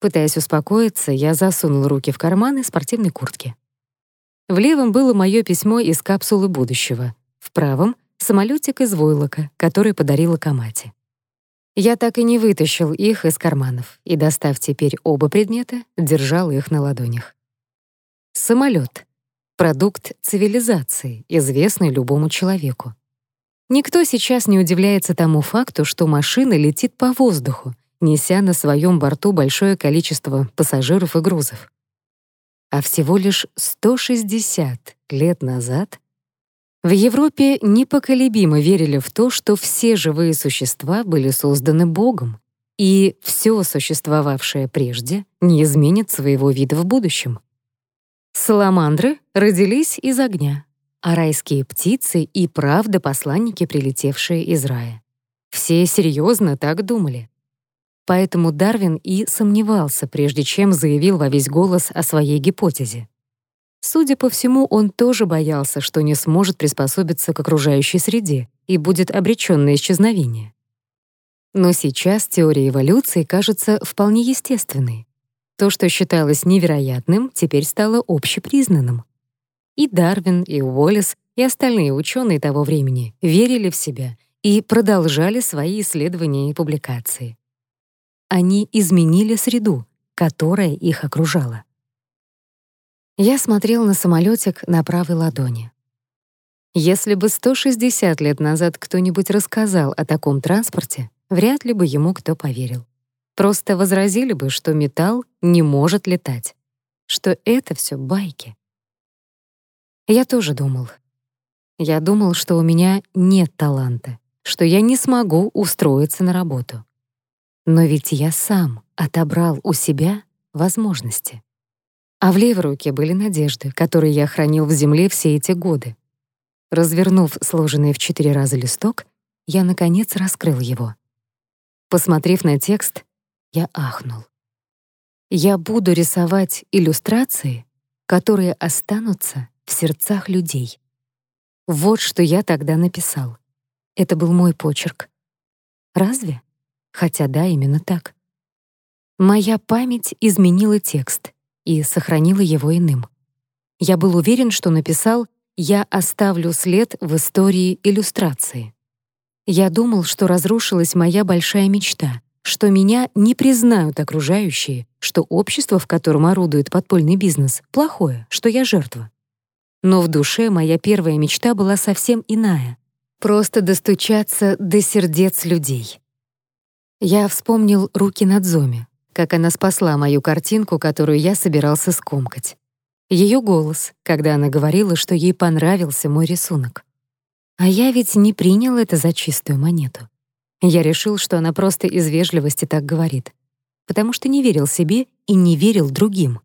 Пытаясь успокоиться, я засунул руки в карманы спортивной куртки. В левом было мое письмо из капсулы будущего, в правом — самолетик из войлока, который подарила Камати. Я так и не вытащил их из карманов и, достав теперь оба предмета, держал их на ладонях. Самолет — продукт цивилизации, известный любому человеку. Никто сейчас не удивляется тому факту, что машина летит по воздуху, неся на своем борту большое количество пассажиров и грузов. А всего лишь 160 лет назад в Европе непоколебимо верили в то, что все живые существа были созданы Богом, и все существовавшее прежде не изменит своего вида в будущем. Саламандры родились из огня, а райские птицы и правда посланники, прилетевшие из рая. Все серьезно так думали. Поэтому Дарвин и сомневался, прежде чем заявил во весь голос о своей гипотезе. Судя по всему, он тоже боялся, что не сможет приспособиться к окружающей среде и будет обречен на исчезновение. Но сейчас теория эволюции кажется вполне естественной. То, что считалось невероятным, теперь стало общепризнанным. И Дарвин, и Уоллес, и остальные ученые того времени верили в себя и продолжали свои исследования и публикации. Они изменили среду, которая их окружала. Я смотрел на самолетик на правой ладони. Если бы 160 лет назад кто-нибудь рассказал о таком транспорте, вряд ли бы ему кто поверил. Просто возразили бы, что металл не может летать, что это все байки. Я тоже думал. Я думал, что у меня нет таланта, что я не смогу устроиться на работу. Но ведь я сам отобрал у себя возможности. А в левой руке были надежды, которые я хранил в земле все эти годы. Развернув сложенный в четыре раза листок, я, наконец, раскрыл его. Посмотрев на текст, я ахнул. Я буду рисовать иллюстрации, которые останутся в сердцах людей. Вот что я тогда написал. Это был мой почерк. Разве? Хотя да, именно так. Моя память изменила текст и сохранила его иным. Я был уверен, что написал «Я оставлю след в истории иллюстрации». Я думал, что разрушилась моя большая мечта, что меня не признают окружающие, что общество, в котором орудует подпольный бизнес, плохое, что я жертва. Но в душе моя первая мечта была совсем иная — просто достучаться до сердец людей. Я вспомнил руки Надзоми, как она спасла мою картинку, которую я собирался скомкать. Ее голос, когда она говорила, что ей понравился мой рисунок. А я ведь не принял это за чистую монету. Я решил, что она просто из вежливости так говорит, потому что не верил себе и не верил другим.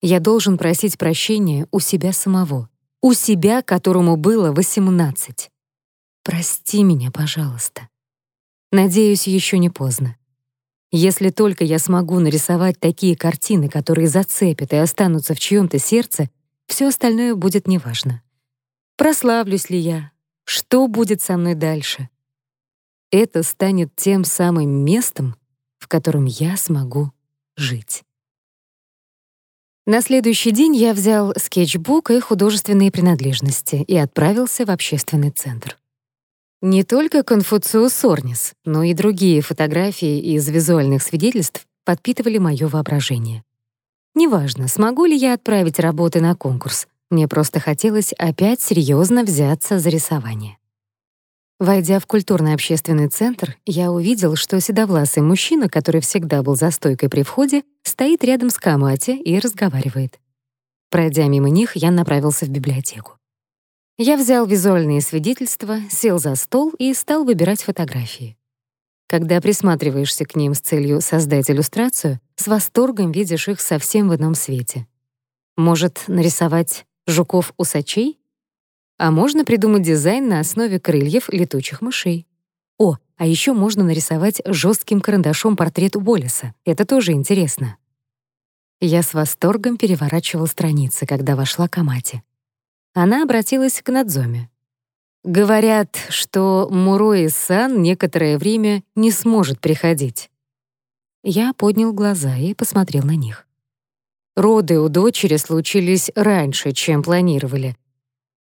Я должен просить прощения у себя самого, у себя, которому было 18. Прости меня, пожалуйста. Надеюсь, еще не поздно. Если только я смогу нарисовать такие картины, которые зацепят и останутся в чьем-то сердце, все остальное будет неважно. Прославлюсь ли я? Что будет со мной дальше? Это станет тем самым местом, в котором я смогу жить. На следующий день я взял скетчбук и художественные принадлежности и отправился в общественный центр. Не только Конфуциус Сорнис, но и другие фотографии из визуальных свидетельств подпитывали моё воображение. Неважно, смогу ли я отправить работы на конкурс, мне просто хотелось опять серьезно взяться за рисование. Войдя в культурно-общественный центр, я увидел, что седовласый мужчина, который всегда был за стойкой при входе, стоит рядом с Камати и разговаривает. Пройдя мимо них, я направился в библиотеку. Я взял визуальные свидетельства, сел за стол и стал выбирать фотографии. Когда присматриваешься к ним с целью создать иллюстрацию, с восторгом видишь их совсем в ином свете. Может, нарисовать жуков-усачей? А можно придумать дизайн на основе крыльев летучих мышей. О, а еще можно нарисовать жестким карандашом портрет Уоллеса. Это тоже интересно. Я с восторгом переворачивал страницы, когда вошла Камати. Она обратилась к Надзоме. «Говорят, что Мурои-сан некоторое время не сможет приходить». Я поднял глаза и посмотрел на них. Роды у дочери случились раньше, чем планировали.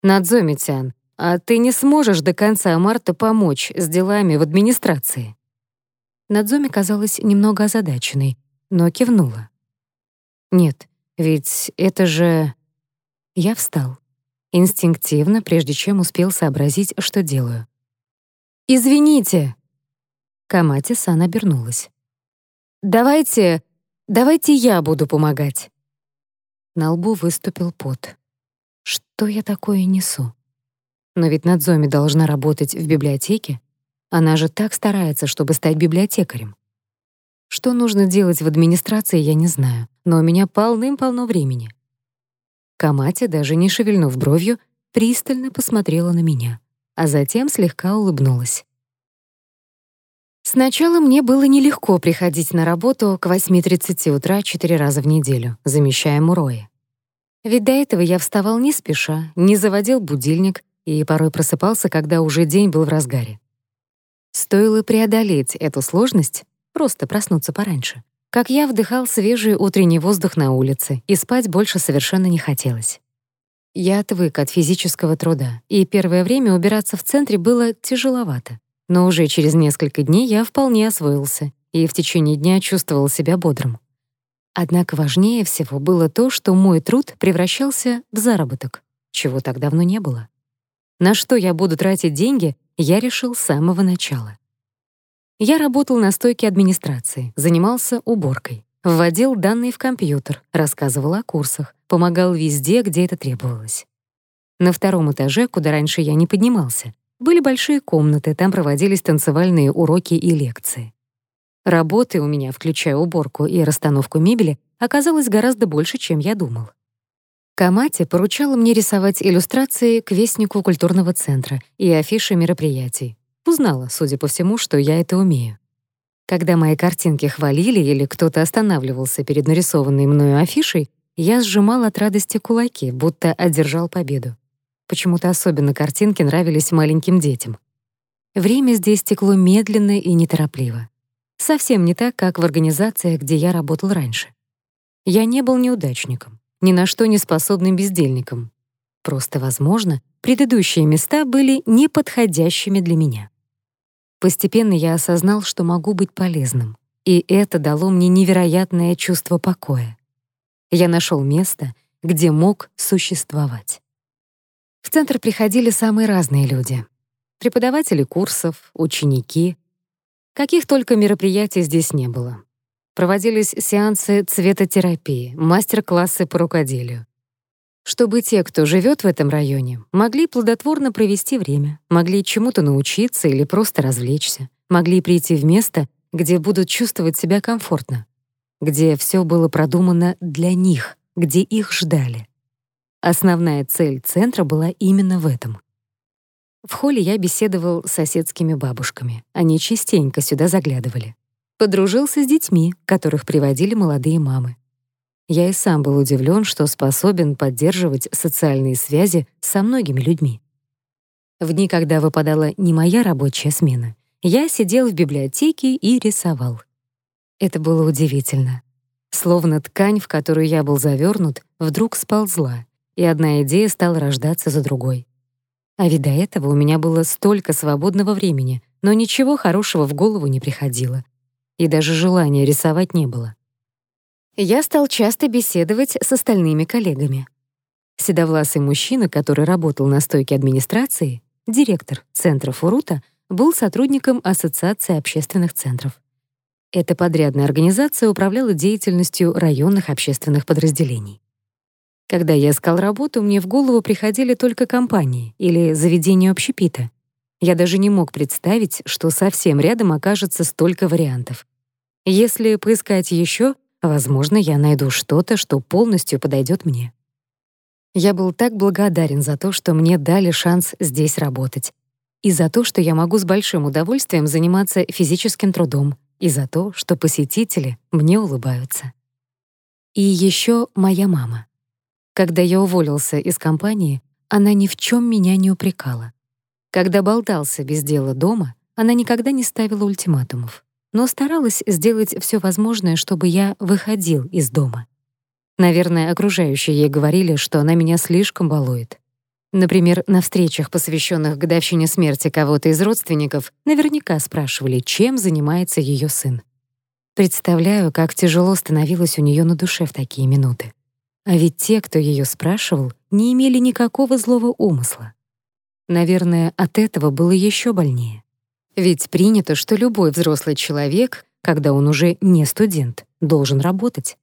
Надзоми-тян, а ты не сможешь до конца марта помочь с делами в администрации?» Надзоми казалась немного озадаченной, но кивнула. «Нет, ведь это же...» Я встал инстинктивно, прежде чем успел сообразить, что делаю. «Извините!» Камати-сан обернулась. «Давайте, давайте я буду помогать». На лбу выступил пот. Что я такое несу? Но ведь Надзоми должна работать в библиотеке. Она же так старается, чтобы стать библиотекарем. Что нужно делать в администрации, я не знаю, но у меня полным-полно времени. Камати, даже не шевельнув бровью, пристально посмотрела на меня, а затем слегка улыбнулась. Сначала мне было нелегко приходить на работу к 8.30 утра четыре раза в неделю, замещая Мурои. Ведь до этого я вставал не спеша, не заводил будильник и порой просыпался, когда уже день был в разгаре. Стоило преодолеть эту сложность, просто проснуться пораньше, как я вдыхал свежий утренний воздух на улице, и спать больше совершенно не хотелось. Я отвык от физического труда, и первое время убираться в центре было тяжеловато. Но уже через несколько дней я вполне освоился и в течение дня чувствовал себя бодрым. Однако важнее всего было то, что мой труд превращался в заработок, чего так давно не было. На что я буду тратить деньги, я решил с самого начала. Я работал на стойке администрации, занимался уборкой, вводил данные в компьютер, рассказывал о курсах, помогал везде, где это требовалось. На втором этаже, куда раньше я не поднимался, были большие комнаты, там проводились танцевальные уроки и лекции. Работы у меня, включая уборку и расстановку мебели, оказалось гораздо больше, чем я думал. Камати поручала мне рисовать иллюстрации к Вестнику культурного центра и афиши мероприятий. Узнала, судя по всему, что я это умею. Когда мои картинки хвалили или кто-то останавливался перед нарисованной мною афишей, я сжимал от радости кулаки, будто одержал победу. Почему-то особенно картинки нравились маленьким детям. Время здесь текло медленно и неторопливо. Совсем не так, как в организациях, где я работал раньше. Я не был неудачником ни на что не способным бездельником. Просто, возможно, предыдущие места были неподходящими для меня. Постепенно я осознал, что могу быть полезным, и это дало мне невероятное чувство покоя. Я нашел место, где мог существовать. В центр приходили самые разные люди. Преподаватели курсов, ученики. Каких только мероприятий здесь не было. Проводились сеансы цветотерапии, мастер-классы по рукоделию. Чтобы те, кто живет в этом районе, могли плодотворно провести время, могли чему-то научиться или просто развлечься, могли прийти в место, где будут чувствовать себя комфортно, где все было продумано для них, где их ждали. Основная цель центра была именно в этом. В холле я беседовал с соседскими бабушками. Они частенько сюда заглядывали. Подружился с детьми, которых приводили молодые мамы. Я и сам был удивлен, что способен поддерживать социальные связи со многими людьми. В дни, когда выпадала не моя рабочая смена, я сидел в библиотеке и рисовал. Это было удивительно. Словно ткань, в которую я был завернут, вдруг сползла, и одна идея стала рождаться за другой. А ведь до этого у меня было столько свободного времени, но ничего хорошего в голову не приходило, и даже желания рисовать не было. Я стал часто беседовать с остальными коллегами. Седовласый мужчина, который работал на стойке администрации, директор центра Фурута, был сотрудником Ассоциации общественных центров. Эта подрядная организация управляла деятельностью районных общественных подразделений. Когда я искал работу, мне в голову приходили только компании или заведения общепита, я даже не мог представить, что совсем рядом окажется столько вариантов. Если поискать еще, возможно, я найду что-то, что полностью подойдет мне. Я был так благодарен за то, что мне дали шанс здесь работать, и за то, что я могу с большим удовольствием заниматься физическим трудом, и за то, что посетители мне улыбаются. И еще моя мама. Когда я уволился из компании, она ни в чем меня не упрекала. Когда болтался без дела дома, она никогда не ставила ультиматумов, но старалась сделать все возможное, чтобы я выходил из дома. Наверное, окружающие ей говорили, что она меня слишком балует. Например, на встречах, посвященных годовщине смерти кого-то из родственников, наверняка спрашивали, чем занимается ее сын. Представляю, как тяжело становилось у нее на душе в такие минуты. А ведь те, кто ее спрашивал, не имели никакого злого умысла. Наверное, от этого было еще больнее. Ведь принято, что любой взрослый человек, когда он уже не студент, должен работать.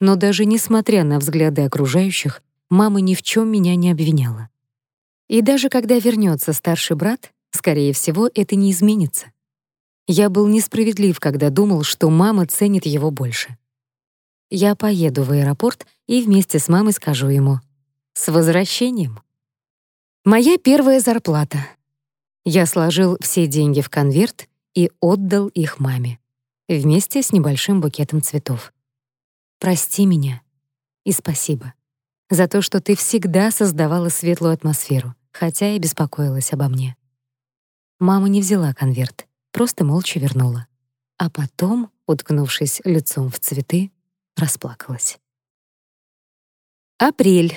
Но даже несмотря на взгляды окружающих, мама ни в чем меня не обвиняла. И даже когда вернется старший брат, скорее всего, это не изменится. Я был несправедлив, когда думал, что мама ценит его больше. Я поеду в аэропорт и вместе с мамой скажу ему «С возвращением!» Моя первая зарплата. Я сложил все деньги в конверт и отдал их маме, вместе с небольшим букетом цветов. Прости меня и спасибо за то, что ты всегда создавала светлую атмосферу, хотя и беспокоилась обо мне. Мама не взяла конверт, просто молча вернула. А потом, уткнувшись лицом в цветы, расплакалась. Апрель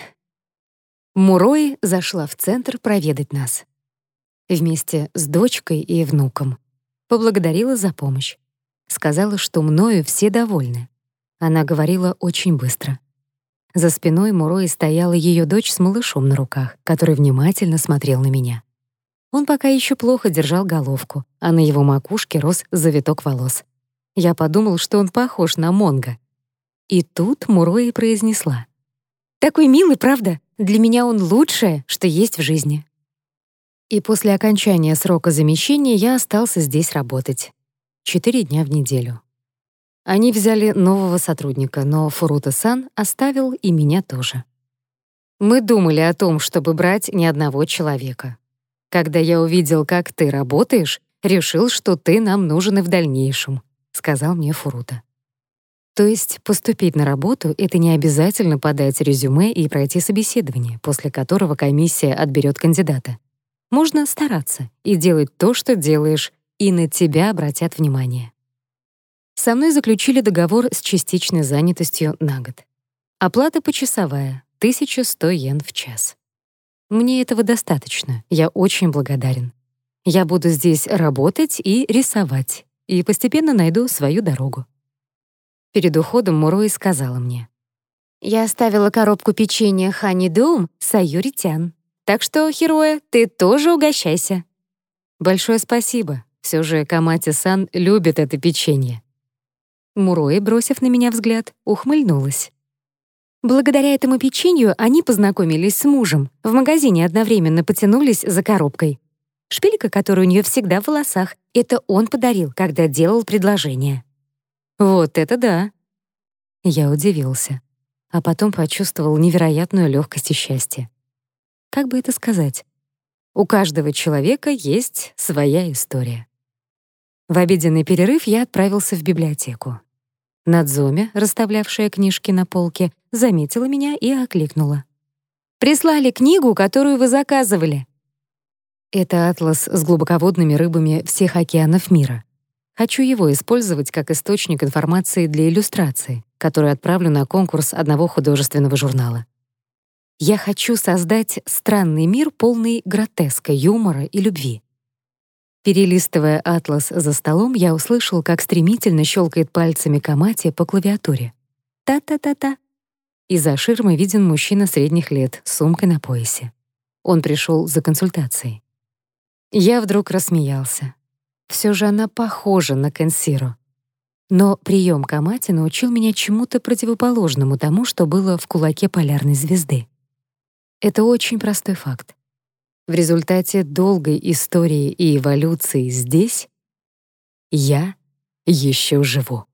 Мурои зашла в центр проведать нас. Вместе с дочкой и внуком. Поблагодарила за помощь. Сказала, что мною все довольны. Она говорила очень быстро. За спиной Мурои стояла ее дочь с малышом на руках, который внимательно смотрел на меня. Он пока еще плохо держал головку, а на его макушке рос завиток волос. Я подумал, что он похож на Монго. И тут Мурои произнесла. «Такой милый, правда? Для меня он лучшее, что есть в жизни. И после окончания срока замещения я остался здесь работать. Четыре дня в неделю. Они взяли нового сотрудника, но Фурута-сан оставил и меня тоже. Мы думали о том, чтобы брать ни одного человека. Когда я увидел, как ты работаешь, решил, что ты нам нужен и в дальнейшем, сказал мне Фурута. То есть поступить на работу — это не обязательно подать резюме и пройти собеседование, после которого комиссия отберет кандидата. Можно стараться и делать то, что делаешь, и на тебя обратят внимание. Со мной заключили договор с частичной занятостью на год. Оплата почасовая — 1100 йен в час. Мне этого достаточно, я очень благодарен. Я буду здесь работать и рисовать, и постепенно найду свою дорогу. Перед уходом Мурои сказала мне. «Я оставила коробку печенья Хани Доум Саюритян. Так что, Хероя, ты тоже угощайся». «Большое спасибо. Все же Камати-сан любит это печенье». Мурои, бросив на меня взгляд, ухмыльнулась. Благодаря этому печенью они познакомились с мужем, в магазине одновременно потянулись за коробкой. Шпилька, которая у нее всегда в волосах, это он подарил, когда делал предложение. Вот это да. Я удивился, а потом почувствовал невероятную легкость и счастье. Как бы это сказать? У каждого человека есть своя история. В обеденный перерыв я отправился в библиотеку. Надзоми, расставлявшая книжки на полке, заметила меня и окликнула. «Прислали книгу, которую вы заказывали». Это атлас с глубоководными рыбами всех океанов мира. Хочу его использовать как источник информации для иллюстрации, которую отправлю на конкурс одного художественного журнала. Я хочу создать странный мир, полный гротеска, юмора и любви. Перелистывая атлас за столом, я услышал, как стремительно щелкает пальцами Камати по клавиатуре. Та-та-та-та. Из-за ширмы виден мужчина средних лет с сумкой на поясе. Он пришел за консультацией. Я вдруг рассмеялся. Все же она похожа на Кенсиро. Но прием Камати научил меня чему-то противоположному тому, что было в кулаке полярной звезды. Это очень простой факт. В результате долгой истории и эволюции здесь я еще живу.